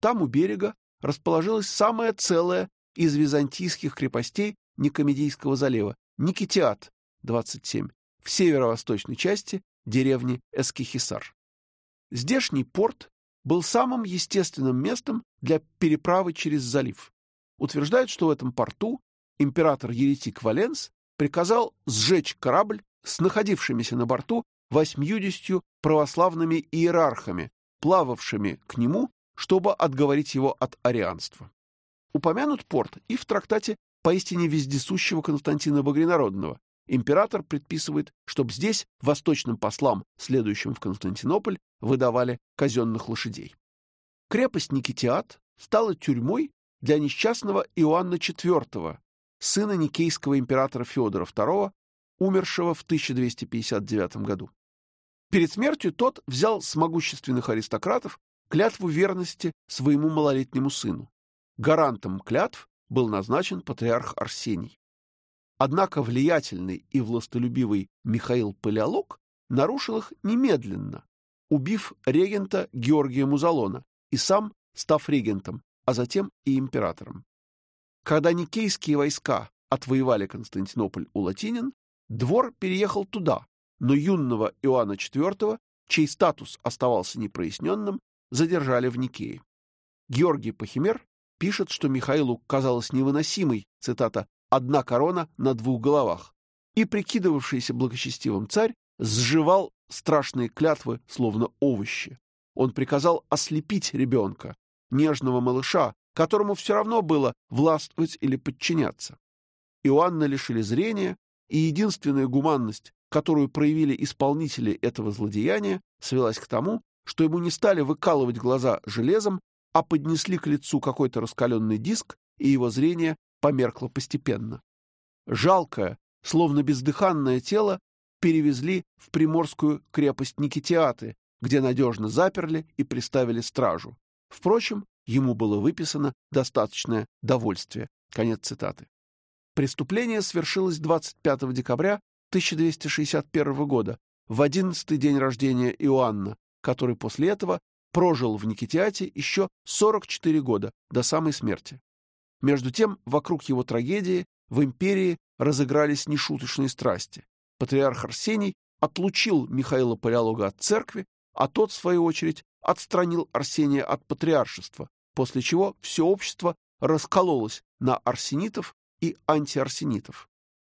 Там у берега расположилась самая целая из византийских крепостей Никомедийского залива – Никитиат, 27, в северо-восточной части деревни Эскихисар. Здешний порт был самым естественным местом для переправы через залив. Утверждают, что в этом порту император-еретик Валенс приказал сжечь корабль с находившимися на борту восьмьюдесятью православными иерархами, плававшими к нему, чтобы отговорить его от арианства. Упомянут порт и в трактате поистине вездесущего Константина Багринародного. Император предписывает, чтобы здесь восточным послам, следующим в Константинополь, выдавали казенных лошадей. Крепость Никитиат стала тюрьмой для несчастного Иоанна IV, сына никейского императора Федора II, умершего в 1259 году. Перед смертью тот взял с могущественных аристократов клятву верности своему малолетнему сыну. Гарантом клятв был назначен патриарх Арсений. Однако влиятельный и властолюбивый Михаил Палеолог нарушил их немедленно, убив регента Георгия Музалона и сам став регентом, а затем и императором. Когда никейские войска отвоевали Константинополь у латинин, двор переехал туда, но юного Иоанна IV, чей статус оставался непроясненным, задержали в Никее. Георгий Пахимер пишет, что Михаилу казалось невыносимой, цитата, «одна корона на двух головах», и прикидывавшийся благочестивым царь сживал страшные клятвы, словно овощи. Он приказал ослепить ребенка, нежного малыша, которому все равно было властвовать или подчиняться. Иоанна лишили зрения, и единственная гуманность, которую проявили исполнители этого злодеяния, свелась к тому, что ему не стали выкалывать глаза железом, а поднесли к лицу какой-то раскаленный диск, и его зрение померкло постепенно. Жалкое, словно бездыханное тело перевезли в приморскую крепость Никитиаты, где надежно заперли и приставили стражу. Впрочем, ему было выписано достаточное довольствие. Конец цитаты. Преступление свершилось 25 декабря 1261 года, в одиннадцатый день рождения Иоанна, который после этого прожил в Никитиате еще 44 года, до самой смерти. Между тем, вокруг его трагедии в империи разыгрались нешуточные страсти. Патриарх Арсений отлучил Михаила Палеолога от церкви, а тот, в свою очередь, отстранил Арсения от патриаршества, после чего все общество раскололось на арсенитов и антиарсенитов.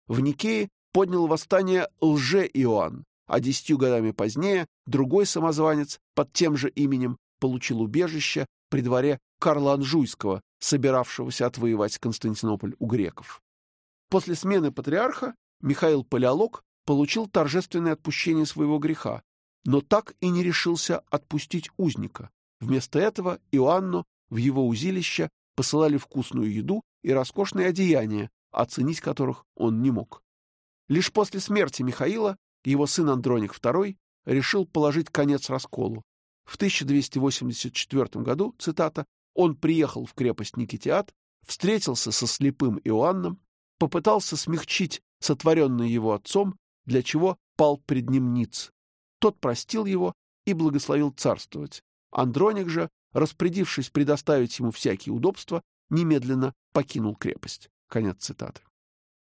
В Никее поднял восстание лже-Иоанн, а десятью годами позднее другой самозванец под тем же именем получил убежище при дворе Карла Анжуйского, собиравшегося отвоевать Константинополь у греков. После смены патриарха Михаил Палеолог получил торжественное отпущение своего греха, но так и не решился отпустить узника. Вместо этого Иоанну в его узилище посылали вкусную еду и роскошные одеяния, оценить которых он не мог. Лишь после смерти Михаила его сын Андроник II решил положить конец расколу. В 1284 году, цитата, он приехал в крепость Никитиат, встретился со слепым Иоанном, попытался смягчить сотворенное его отцом, для чего пал пред ним ниц. Тот простил его и благословил царствовать. Андроник же, распорядившись предоставить ему всякие удобства, немедленно покинул крепость. Конец цитаты.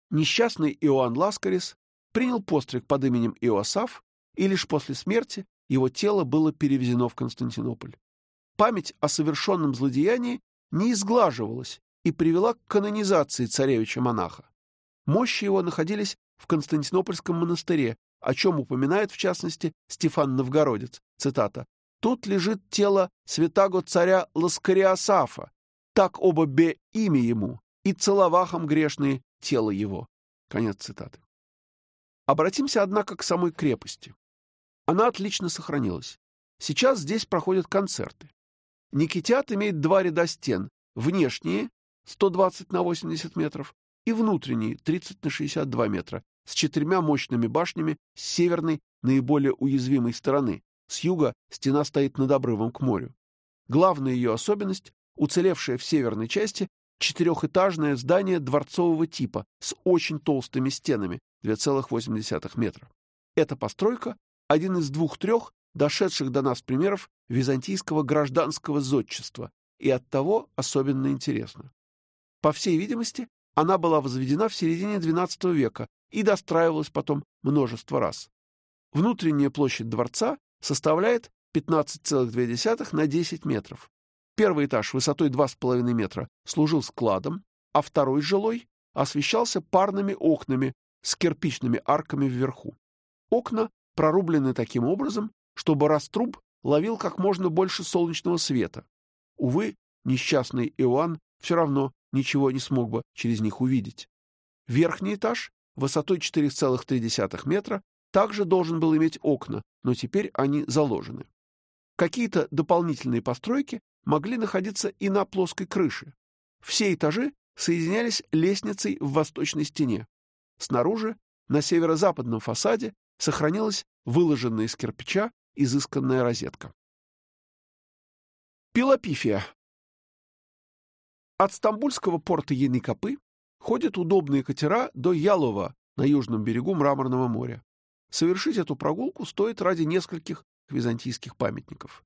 Несчастный Иоанн Ласкарис принял постриг под именем Иосаф, и лишь после смерти его тело было перевезено в Константинополь. Память о совершенном злодеянии не изглаживалась и привела к канонизации царевича-монаха. Мощи его находились в Константинопольском монастыре, о чем упоминает, в частности, Стефан Новгородец, цитата, «Тут лежит тело святаго царя Ласкариасафа, так оба бе имя ему, и целовахом грешные тело его». Конец цитаты. Обратимся, однако, к самой крепости. Она отлично сохранилась. Сейчас здесь проходят концерты. Никитят имеет два ряда стен. Внешние 120 на 80 метров и внутренние 30 на 62 метра с четырьмя мощными башнями с северной, наиболее уязвимой стороны. С юга стена стоит над обрывом к морю. Главная ее особенность – уцелевшая в северной части четырехэтажное здание дворцового типа с очень толстыми стенами 2,8 метра. Эта постройка – один из двух-трех дошедших до нас примеров византийского гражданского зодчества и оттого особенно интересна. По всей видимости, она была возведена в середине XII века и достраивалась потом множество раз. Внутренняя площадь дворца составляет 15,2 на 10 метров. Первый этаж высотой 2,5 метра служил складом, а второй, жилой, освещался парными окнами с кирпичными арками вверху. Окна прорублены таким образом, чтобы раструб ловил как можно больше солнечного света. Увы, несчастный Иоанн все равно ничего не смог бы через них увидеть. Верхний этаж высотой 4,3 метра также должен был иметь окна, но теперь они заложены. Какие-то дополнительные постройки могли находиться и на плоской крыше. Все этажи соединялись лестницей в восточной стене. Снаружи, на северо-западном фасаде, сохранилась выложенная из кирпича изысканная розетка. Пилопифия. От стамбульского порта Еникопы ходят удобные катера до Ялова на южном берегу Мраморного моря. Совершить эту прогулку стоит ради нескольких византийских памятников.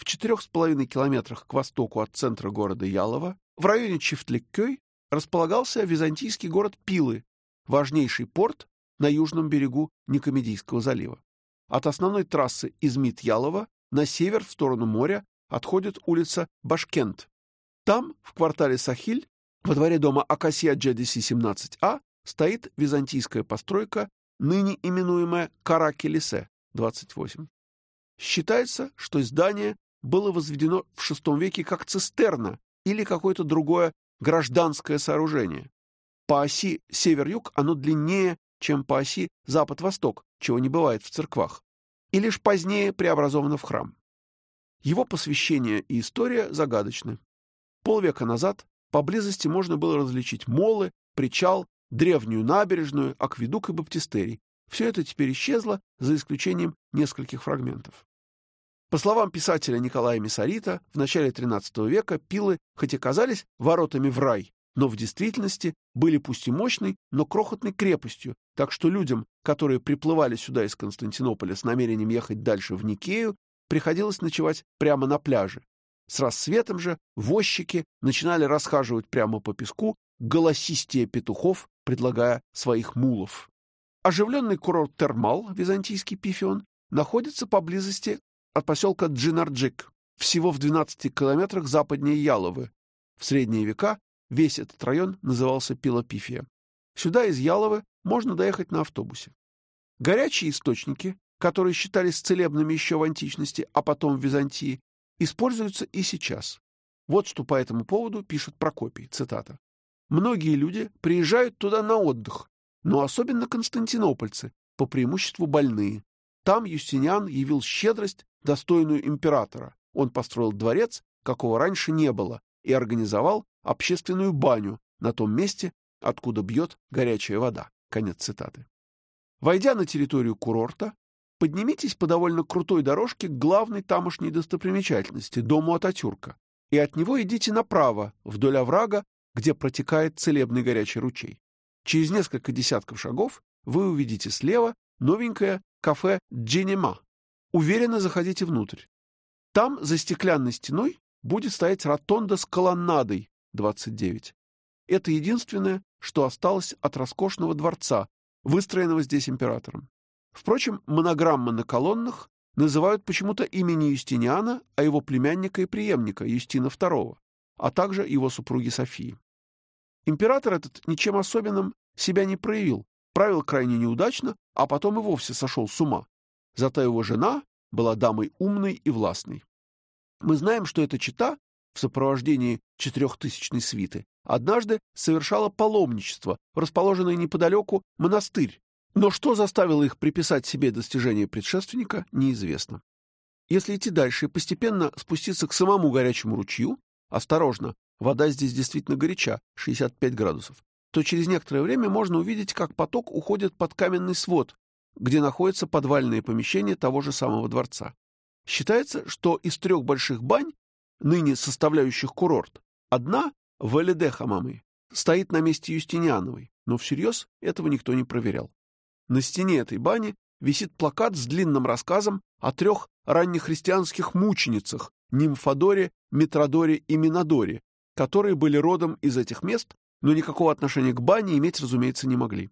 В четырех с половиной километрах к востоку от центра города Ялова, в районе Чифтликкёй, располагался византийский город Пилы, важнейший порт на южном берегу Никомедийского залива. От основной трассы Измит-Ялова на север в сторону моря отходит улица Башкент. Там, в квартале Сахиль, во дворе дома Акасия Джадиси 17А, стоит византийская постройка, ныне именуемая Каракелисе 28. Считается, что здание было возведено в VI веке как цистерна или какое-то другое гражданское сооружение. По оси север-юг оно длиннее, чем по оси запад-восток, чего не бывает в церквах, и лишь позднее преобразовано в храм. Его посвящение и история загадочны. Полвека назад поблизости можно было различить молы, причал, древнюю набережную, акведук и баптистерий. Все это теперь исчезло, за исключением нескольких фрагментов. По словам писателя Николая Мисарита, в начале XIII века пилы, хоть и казались воротами в рай, но в действительности были пусть и мощной, но крохотной крепостью, так что людям, которые приплывали сюда из Константинополя с намерением ехать дальше в Никею, приходилось ночевать прямо на пляже. С рассветом же возчики начинали расхаживать прямо по песку, голосистее петухов, предлагая своих мулов. Оживленный курорт Термал, византийский пифион, находится поблизости от поселка Джинарджик, всего в 12 километрах западнее Яловы. В средние века весь этот район назывался Пилопифия. Сюда из Яловы можно доехать на автобусе. Горячие источники, которые считались целебными еще в античности, а потом в Византии, используются и сейчас. Вот что по этому поводу пишет Прокопий, цитата. «Многие люди приезжают туда на отдых, но особенно константинопольцы, по преимуществу больные. Там Юстиниан явил щедрость достойную императора. Он построил дворец, какого раньше не было, и организовал общественную баню на том месте, откуда бьет горячая вода. Конец цитаты. Войдя на территорию курорта, поднимитесь по довольно крутой дорожке к главной тамошней достопримечательности, дому Ататюрка, и от него идите направо, вдоль оврага, где протекает целебный горячий ручей. Через несколько десятков шагов вы увидите слева новенькое кафе «Джинема», Уверенно заходите внутрь. Там, за стеклянной стеной, будет стоять ротонда с колоннадой 29. Это единственное, что осталось от роскошного дворца, выстроенного здесь императором. Впрочем, монограммы на колоннах называют почему-то имени Юстиниана, а его племянника и преемника Юстина II, а также его супруги Софии. Император этот ничем особенным себя не проявил, правил крайне неудачно, а потом и вовсе сошел с ума. Зато его жена была дамой умной и властной. Мы знаем, что эта чита в сопровождении четырехтысячной свиты однажды совершала паломничество расположенный неподалеку монастырь, но что заставило их приписать себе достижение предшественника, неизвестно. Если идти дальше и постепенно спуститься к самому горячему ручью, осторожно, вода здесь действительно горяча, 65 градусов, то через некоторое время можно увидеть, как поток уходит под каменный свод, где находятся подвальные помещения того же самого дворца. Считается, что из трех больших бань, ныне составляющих курорт, одна в Эледе-Хамамы стоит на месте Юстиниановой, но всерьез этого никто не проверял. На стене этой бани висит плакат с длинным рассказом о трех раннехристианских мученицах Нимфодоре, Митродоре и Минодоре, которые были родом из этих мест, но никакого отношения к бане иметь, разумеется, не могли.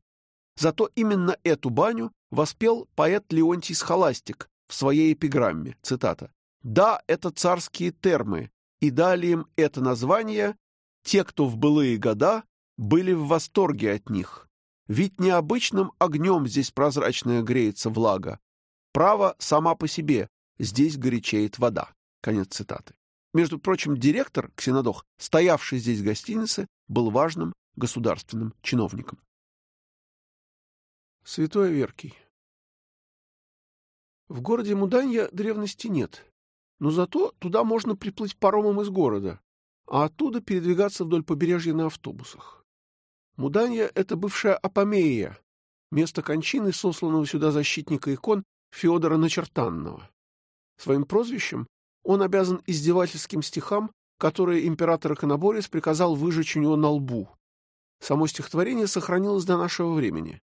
Зато именно эту баню воспел поэт Леонтий Схоластик в своей эпиграмме, цитата, «Да, это царские термы, и дали им это название те, кто в былые года были в восторге от них. Ведь необычным огнем здесь прозрачная греется влага. Право сама по себе, здесь горячеет вода». Конец цитаты. Между прочим, директор, Ксенодох, стоявший здесь в гостинице, был важным государственным чиновником. Святой Веркий. В городе Муданья древности нет, но зато туда можно приплыть паромом из города, а оттуда передвигаться вдоль побережья на автобусах. Муданья — это бывшая Апомея, место кончины сосланного сюда защитника икон Феодора Начертанного. Своим прозвищем он обязан издевательским стихам, которые император Иконоборец приказал выжечь у него на лбу. Само стихотворение сохранилось до нашего времени.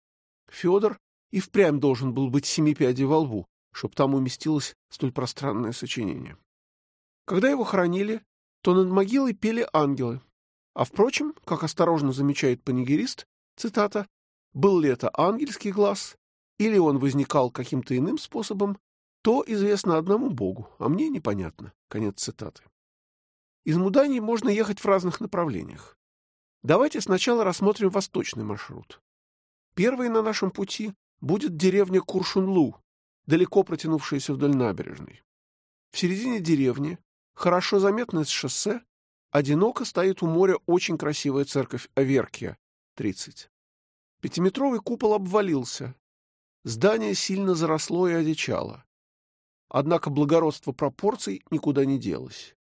Федор и впрямь должен был быть семи пядей во лбу, чтоб там уместилось столь пространное сочинение. Когда его хоронили, то над могилой пели ангелы. А впрочем, как осторожно замечает панигерист, цитата, «был ли это ангельский глаз, или он возникал каким-то иным способом, то известно одному Богу, а мне непонятно». Конец цитаты. Из Муданий можно ехать в разных направлениях. Давайте сначала рассмотрим восточный маршрут. Первой на нашем пути будет деревня Куршунлу, далеко протянувшаяся вдоль набережной. В середине деревни, хорошо заметно с шоссе, одиноко стоит у моря очень красивая церковь Аверкия, 30. Пятиметровый купол обвалился. Здание сильно заросло и одичало. Однако благородство пропорций никуда не делось.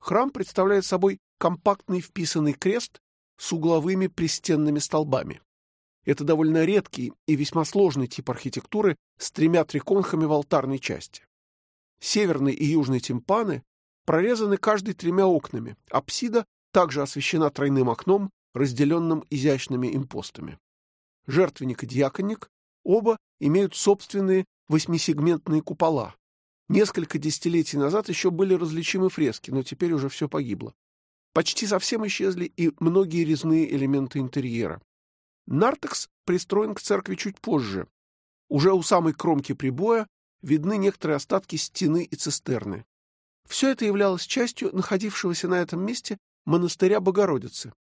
Храм представляет собой компактный вписанный крест с угловыми пристенными столбами. Это довольно редкий и весьма сложный тип архитектуры с тремя триконхами в алтарной части. Северный и южный тимпаны прорезаны каждый тремя окнами, апсида также освещена тройным окном, разделенным изящными импостами. Жертвенник и дьяконник оба имеют собственные восьмисегментные купола. Несколько десятилетий назад еще были различимы фрески, но теперь уже все погибло. Почти совсем исчезли и многие резные элементы интерьера. Нартекс пристроен к церкви чуть позже. Уже у самой кромки прибоя видны некоторые остатки стены и цистерны. Все это являлось частью находившегося на этом месте монастыря Богородицы.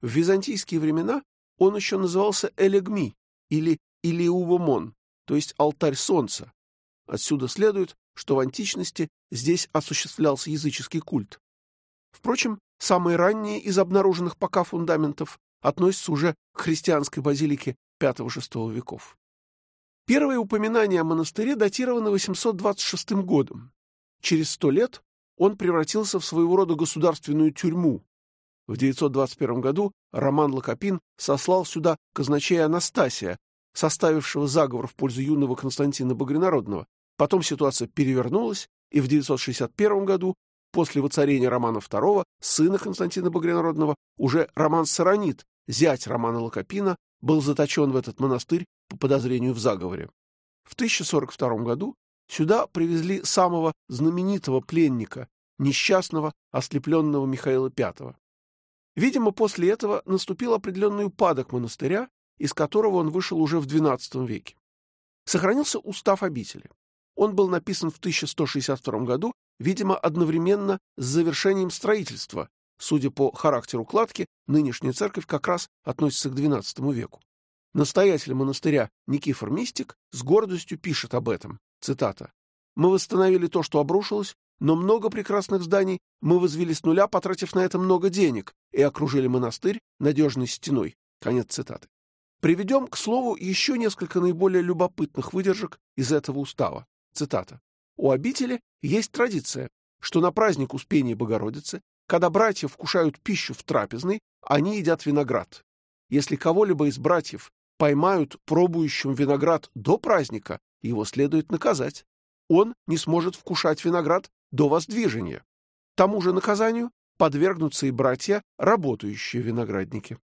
В византийские времена он еще назывался Элегми или Илиувомон, то есть алтарь солнца. Отсюда следует, что в античности здесь осуществлялся языческий культ. Впрочем, самые ранние из обнаруженных пока фундаментов относятся уже к христианской базилике V-VI веков. Первые упоминания о монастыре датированы 826 годом. Через сто лет он превратился в своего рода государственную тюрьму. В 921 году Роман Локопин сослал сюда казначея Анастасия, составившего заговор в пользу юного Константина Багринародного. Потом ситуация перевернулась, и в 961 году, после воцарения Романа II, сына Константина Багринародного, уже Роман Саронит, зять Романа Локопина, был заточен в этот монастырь по подозрению в заговоре. В 1042 году сюда привезли самого знаменитого пленника, несчастного, ослепленного Михаила V. Видимо, после этого наступил определенный упадок монастыря, из которого он вышел уже в XII веке. Сохранился устав обители. Он был написан в 1162 году, видимо, одновременно с завершением строительства. Судя по характеру кладки, нынешняя церковь как раз относится к XII веку. Настоятель монастыря Никифор Мистик с гордостью пишет об этом. Цитата. «Мы восстановили то, что обрушилось, но много прекрасных зданий мы возвели с нуля, потратив на это много денег, и окружили монастырь надежной стеной». Конец цитаты. Приведем, к слову, еще несколько наиболее любопытных выдержек из этого устава. Цитата. «У обители есть традиция, что на праздник Успения Богородицы, когда братья вкушают пищу в трапезной, они едят виноград. Если кого-либо из братьев поймают пробующим виноград до праздника, его следует наказать. Он не сможет вкушать виноград до воздвижения. Тому же наказанию подвергнутся и братья, работающие виноградники.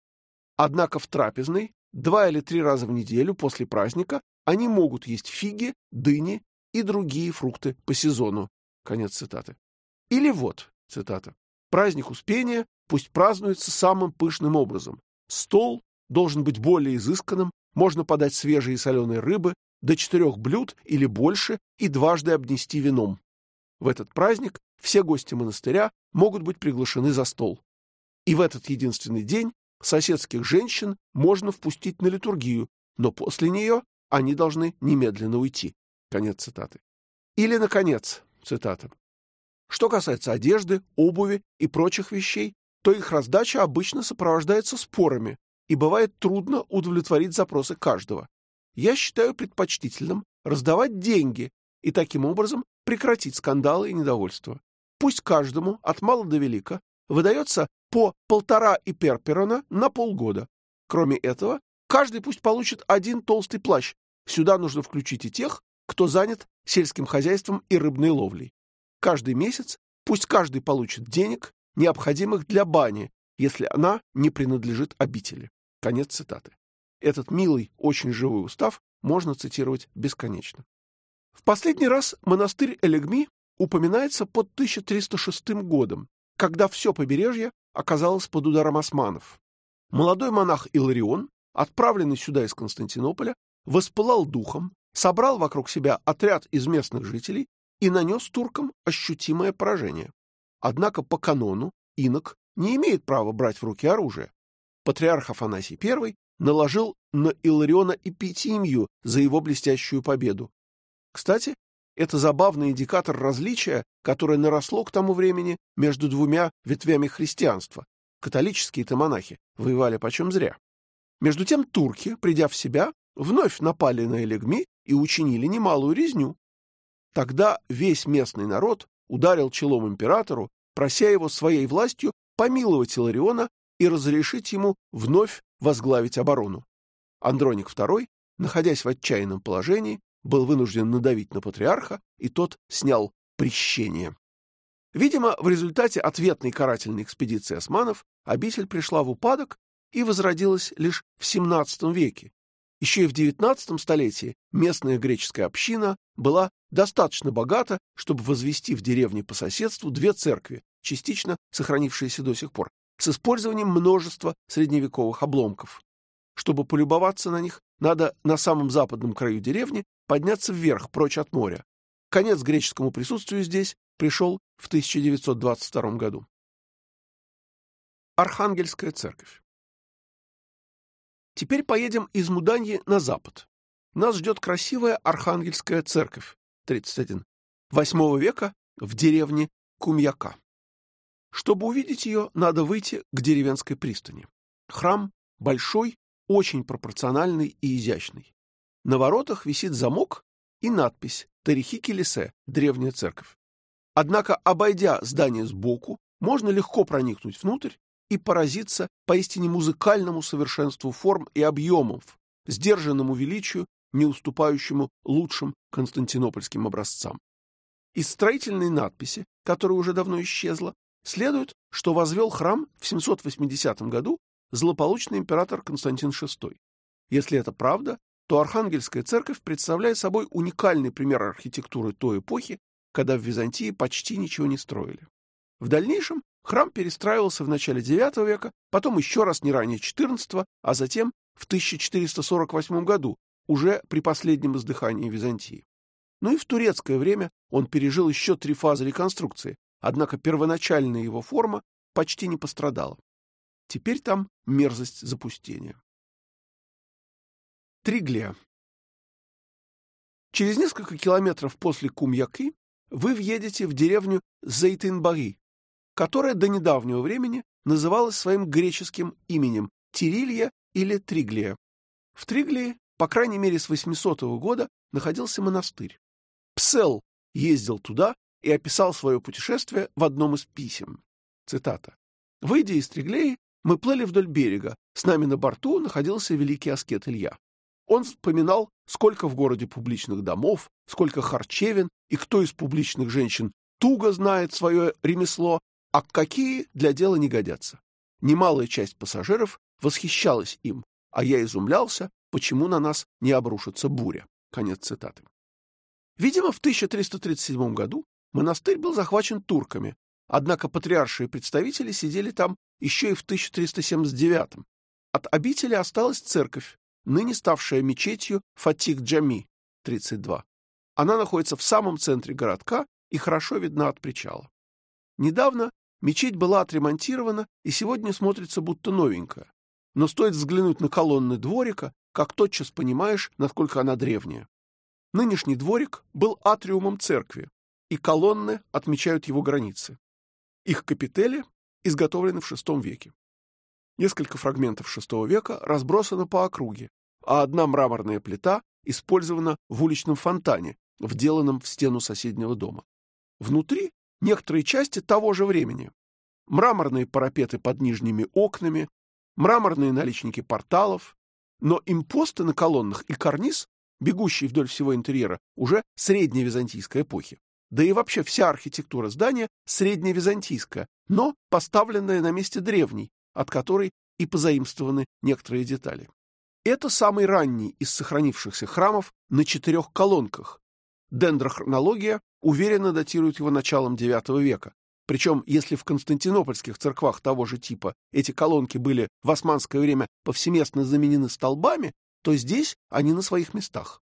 Однако в трапезной два или три раза в неделю после праздника они могут есть фиги, дыни и другие фрукты по сезону. Конец цитаты. Или вот, цитата. Праздник Успения пусть празднуется самым пышным образом. Стол должен быть более изысканным, можно подать свежие и соленые рыбы, до четырех блюд или больше и дважды обнести вином. В этот праздник все гости монастыря могут быть приглашены за стол. И в этот единственный день соседских женщин можно впустить на литургию, но после нее они должны немедленно уйти. Конец цитаты. Или, наконец, цитата. Что касается одежды, обуви и прочих вещей, то их раздача обычно сопровождается спорами, и бывает трудно удовлетворить запросы каждого. Я считаю предпочтительным раздавать деньги и таким образом прекратить скандалы и недовольство. Пусть каждому, от мала до велика, выдается по полтора иперперона на полгода. Кроме этого, каждый пусть получит один толстый плащ. Сюда нужно включить и тех, кто занят сельским хозяйством и рыбной ловлей. Каждый месяц пусть каждый получит денег, необходимых для бани, если она не принадлежит обители. Конец цитаты. Этот милый, очень живой устав можно цитировать бесконечно. В последний раз монастырь Элегми упоминается под 1306 годом, когда все побережье оказалось под ударом османов. Молодой монах Иларион, отправленный сюда из Константинополя, воспылал духом, собрал вокруг себя отряд из местных жителей и нанес туркам ощутимое поражение. Однако по канону инок не имеет права брать в руки оружие. Патриарх Афанасий I наложил на Илариона эпитимию за его блестящую победу. Кстати, это забавный индикатор различия, которое наросло к тому времени между двумя ветвями христианства. Католические-то монахи воевали почем зря. Между тем турки, придя в себя, вновь напали на Элегми и учинили немалую резню. Тогда весь местный народ ударил челом императору, прося его своей властью помиловать Илариона и разрешить ему вновь возглавить оборону. Андроник II, находясь в отчаянном положении, был вынужден надавить на патриарха, и тот снял прещение. Видимо, в результате ответной карательной экспедиции османов обитель пришла в упадок и возродилась лишь в XVII веке. Еще и в XIX столетии местная греческая община была достаточно богата, чтобы возвести в деревне по соседству две церкви, частично сохранившиеся до сих пор, с использованием множества средневековых обломков. Чтобы полюбоваться на них, надо на самом западном краю деревни подняться вверх, прочь от моря. Конец греческому присутствию здесь пришел в 1922 году. Архангельская церковь. Теперь поедем из Муданьи на запад. Нас ждет красивая Архангельская церковь, 31, 8 века в деревне Кумьяка. Чтобы увидеть ее, надо выйти к деревенской пристани. Храм большой, очень пропорциональный и изящный. На воротах висит замок и надпись «Тарихи Келесе. Древняя церковь». Однако, обойдя здание сбоку, можно легко проникнуть внутрь и поразиться поистине музыкальному совершенству форм и объемов, сдержанному величию, не уступающему лучшим константинопольским образцам. Из строительной надписи, которая уже давно исчезла, следует, что возвел храм в 780 году злополучный император Константин VI. Если это правда, то Архангельская церковь представляет собой уникальный пример архитектуры той эпохи, когда в Византии почти ничего не строили. В дальнейшем храм перестраивался в начале IX века, потом еще раз не ранее XIV, а затем в 1448 году, уже при последнем издыхании Византии. Ну и в турецкое время он пережил еще три фазы реконструкции, однако первоначальная его форма почти не пострадала. Теперь там мерзость запустения. Триглия. Через несколько километров после Кумьяки вы въедете в деревню Зейтинбари, которая до недавнего времени называлась своим греческим именем Тирилья или Триглия. В Триглии, по крайней мере с 800 года, находился монастырь. Псел ездил туда и описал свое путешествие в одном из писем. Цитата. «Выйдя из Триглеи, мы плыли вдоль берега. С нами на борту находился великий аскет Илья. Он вспоминал, сколько в городе публичных домов, сколько харчевин, и кто из публичных женщин туго знает свое ремесло, а какие для дела не годятся. Немалая часть пассажиров восхищалась им, а я изумлялся, почему на нас не обрушится буря. Конец цитаты. Видимо, в 1337 году монастырь был захвачен турками, однако патриаршие представители сидели там еще и в 1379. От обители осталась церковь, ныне ставшая мечетью Фатик-Джами, 32. Она находится в самом центре городка и хорошо видна от причала. Недавно мечеть была отремонтирована и сегодня смотрится будто новенькая. Но стоит взглянуть на колонны дворика, как тотчас понимаешь, насколько она древняя. Нынешний дворик был атриумом церкви, и колонны отмечают его границы. Их капители изготовлены в VI веке. Несколько фрагментов VI века разбросаны по округе, а одна мраморная плита использована в уличном фонтане, вделанном в стену соседнего дома. Внутри некоторые части того же времени. Мраморные парапеты под нижними окнами, мраморные наличники порталов, но импосты на колоннах и карниз, бегущий вдоль всего интерьера, уже средневизантийской эпохи. Да и вообще вся архитектура здания средневизантийская, но поставленная на месте древней, от которой и позаимствованы некоторые детали. Это самый ранний из сохранившихся храмов на четырех колонках. Дендрохронология уверенно датирует его началом IX века. Причем, если в константинопольских церквах того же типа эти колонки были в османское время повсеместно заменены столбами, то здесь они на своих местах.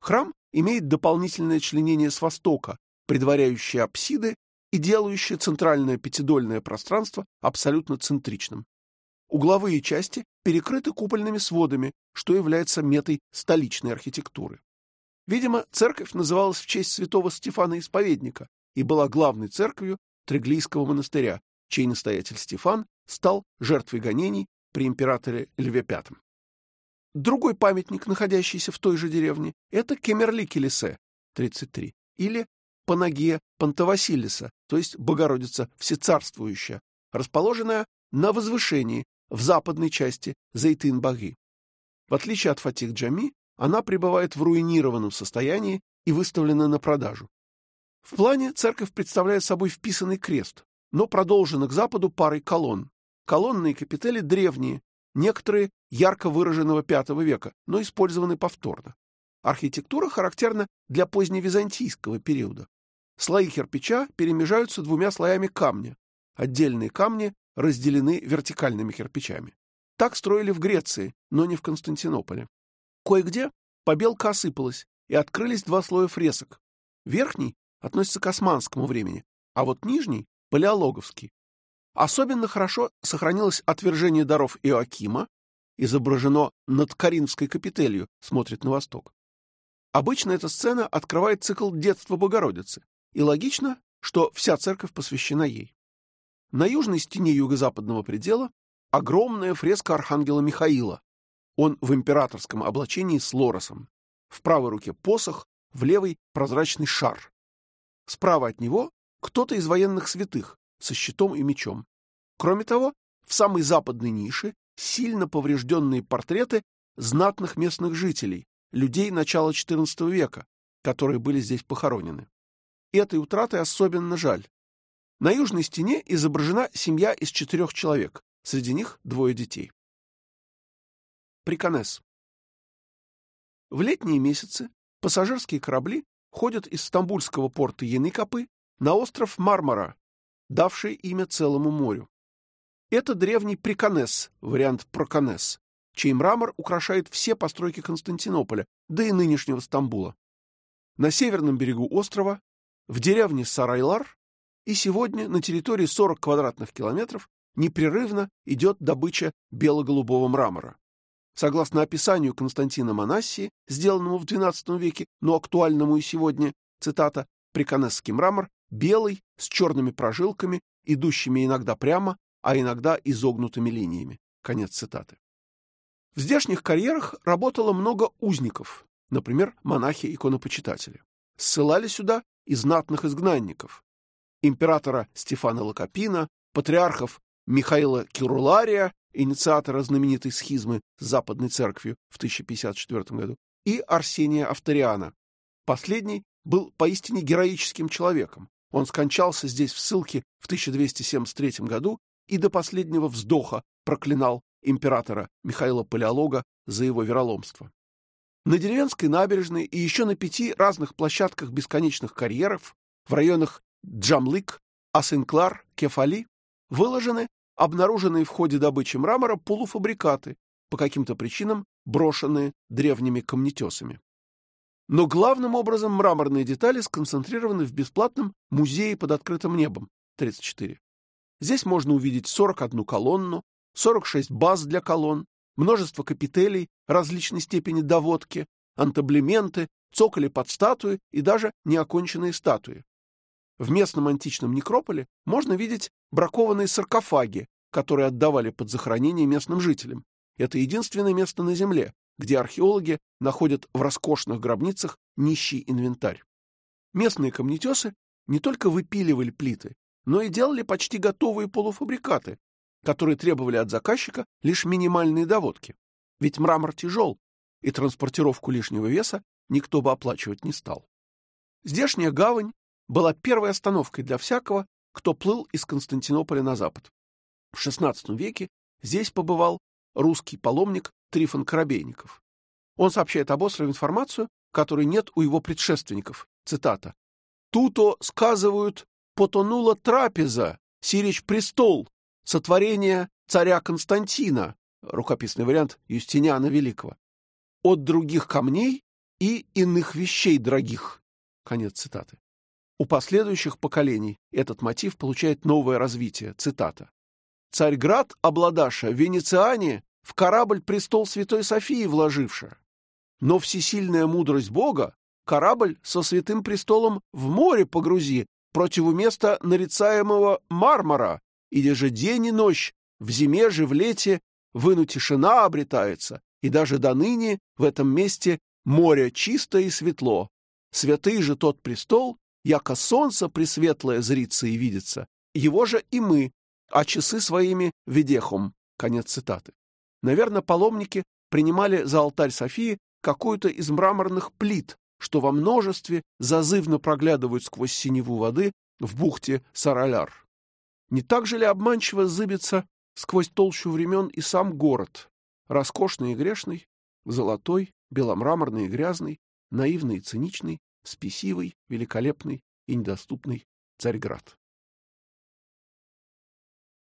Храм имеет дополнительное членение с востока, предваряющее апсиды и делающее центральное пятидольное пространство абсолютно центричным. Угловые части перекрыты купольными сводами, что является метой столичной архитектуры. Видимо, церковь называлась в честь святого Стефана Исповедника и была главной церковью Треглийского монастыря, чей настоятель Стефан стал жертвой гонений при императоре Льве V. Другой памятник, находящийся в той же деревне, это Кемерли-Келесе, 33, или ноге Пантовасилиса, то есть Богородица Всецарствующая, расположенная на возвышении в западной части Зайтын-Баги. В отличие от Фатих-Джами, она пребывает в руинированном состоянии и выставлена на продажу. В плане церковь представляет собой вписанный крест, но продолжена к западу парой колонн. Колонны и капители древние, некоторые ярко выраженного V века, но использованы повторно. Архитектура характерна для поздневизантийского периода. Слои кирпича перемежаются двумя слоями камня. Отдельные камни разделены вертикальными кирпичами. Так строили в Греции, но не в Константинополе. Кое-где побелка осыпалась, и открылись два слоя фресок. Верхний относится к османскому времени, а вот нижний — палеологовский. Особенно хорошо сохранилось отвержение даров Иоакима, изображено над Каринской капителью, смотрит на восток. Обычно эта сцена открывает цикл детства Богородицы, и логично, что вся церковь посвящена ей. На южной стене юго-западного предела огромная фреска архангела Михаила. Он в императорском облачении с лоросом. В правой руке посох, в левой прозрачный шар. Справа от него кто-то из военных святых со щитом и мечом. Кроме того, в самой западной нише сильно поврежденные портреты знатных местных жителей, людей начала XIV века, которые были здесь похоронены. Этой утраты особенно жаль. На южной стене изображена семья из четырех человек, среди них двое детей. Приконес. В летние месяцы пассажирские корабли ходят из стамбульского порта Яныкапы на остров Мармара, давший имя целому морю. Это древний Приконес, вариант Проконес, чей мрамор украшает все постройки Константинополя, да и нынешнего Стамбула. На северном берегу острова, в деревне Сарайлар, и сегодня на территории 40 квадратных километров непрерывно идет добыча бело-голубого мрамора. Согласно описанию Константина Манассии, сделанному в XII веке, но актуальному и сегодня, цитата, «Приконесский мрамор белый, с черными прожилками, идущими иногда прямо, а иногда изогнутыми линиями». Конец цитаты. В здешних карьерах работало много узников, например, монахи-иконопочитатели. Ссылали сюда и знатных изгнанников. Императора Стефана Лакопина, патриархов Михаила Кирулария, инициатора знаменитой схизмы с Западной Церковью в 1054 году, и Арсения Авториана. Последний был поистине героическим человеком. Он скончался здесь в ссылке в 1273 году и до последнего вздоха проклинал императора Михаила Палеолога за его вероломство. На деревенской набережной и еще на пяти разных площадках бесконечных карьеров в районах Джамлык, Асенклар, Кефали выложены обнаруженные в ходе добычи мрамора полуфабрикаты, по каким-то причинам брошенные древними камнетесами. Но главным образом мраморные детали сконцентрированы в бесплатном музее под открытым небом 34. Здесь можно увидеть 41 колонну, 46 баз для колонн, множество капителей различной степени доводки, антаблементы, цоколи под статуи и даже неоконченные статуи. В местном античном некрополе можно видеть бракованные саркофаги, которые отдавали под захоронение местным жителям. Это единственное место на Земле, где археологи находят в роскошных гробницах нищий инвентарь. Местные камнетесы не только выпиливали плиты, но и делали почти готовые полуфабрикаты, которые требовали от заказчика лишь минимальные доводки. Ведь мрамор тяжел, и транспортировку лишнего веса никто бы оплачивать не стал. Здешняя гавань была первой остановкой для всякого, кто плыл из Константинополя на запад. В XVI веке здесь побывал русский паломник Трифон Коробейников. Он сообщает об острове информацию, которой нет у его предшественников. Цитата. «Туто, сказывают, потонула трапеза, сирич престол, сотворение царя Константина, рукописный вариант Юстиниана Великого, от других камней и иных вещей дорогих». Конец цитаты. У последующих поколений этот мотив получает новое развитие. Цитата. «Царьград, обладаша, венециане, в корабль престол Святой Софии вложившая. Но всесильная мудрость Бога корабль со святым престолом в море погрузи противу места нарицаемого мармара, или же день и ночь, в зиме же, в лете, выну тишина обретается, и даже до ныне в этом месте море чисто и светло. Святый же тот престол, яко солнце пресветлое зрится и видится, его же и мы, а часы своими ведехом. Конец цитаты. Наверное, паломники принимали за алтарь Софии какую-то из мраморных плит, что во множестве зазывно проглядывают сквозь синеву воды в бухте Сараляр. Не так же ли обманчиво зыбится сквозь толщу времен и сам город, роскошный и грешный, золотой, беломраморный и грязный, наивный и циничный, спесивый, великолепный и недоступный Царьград?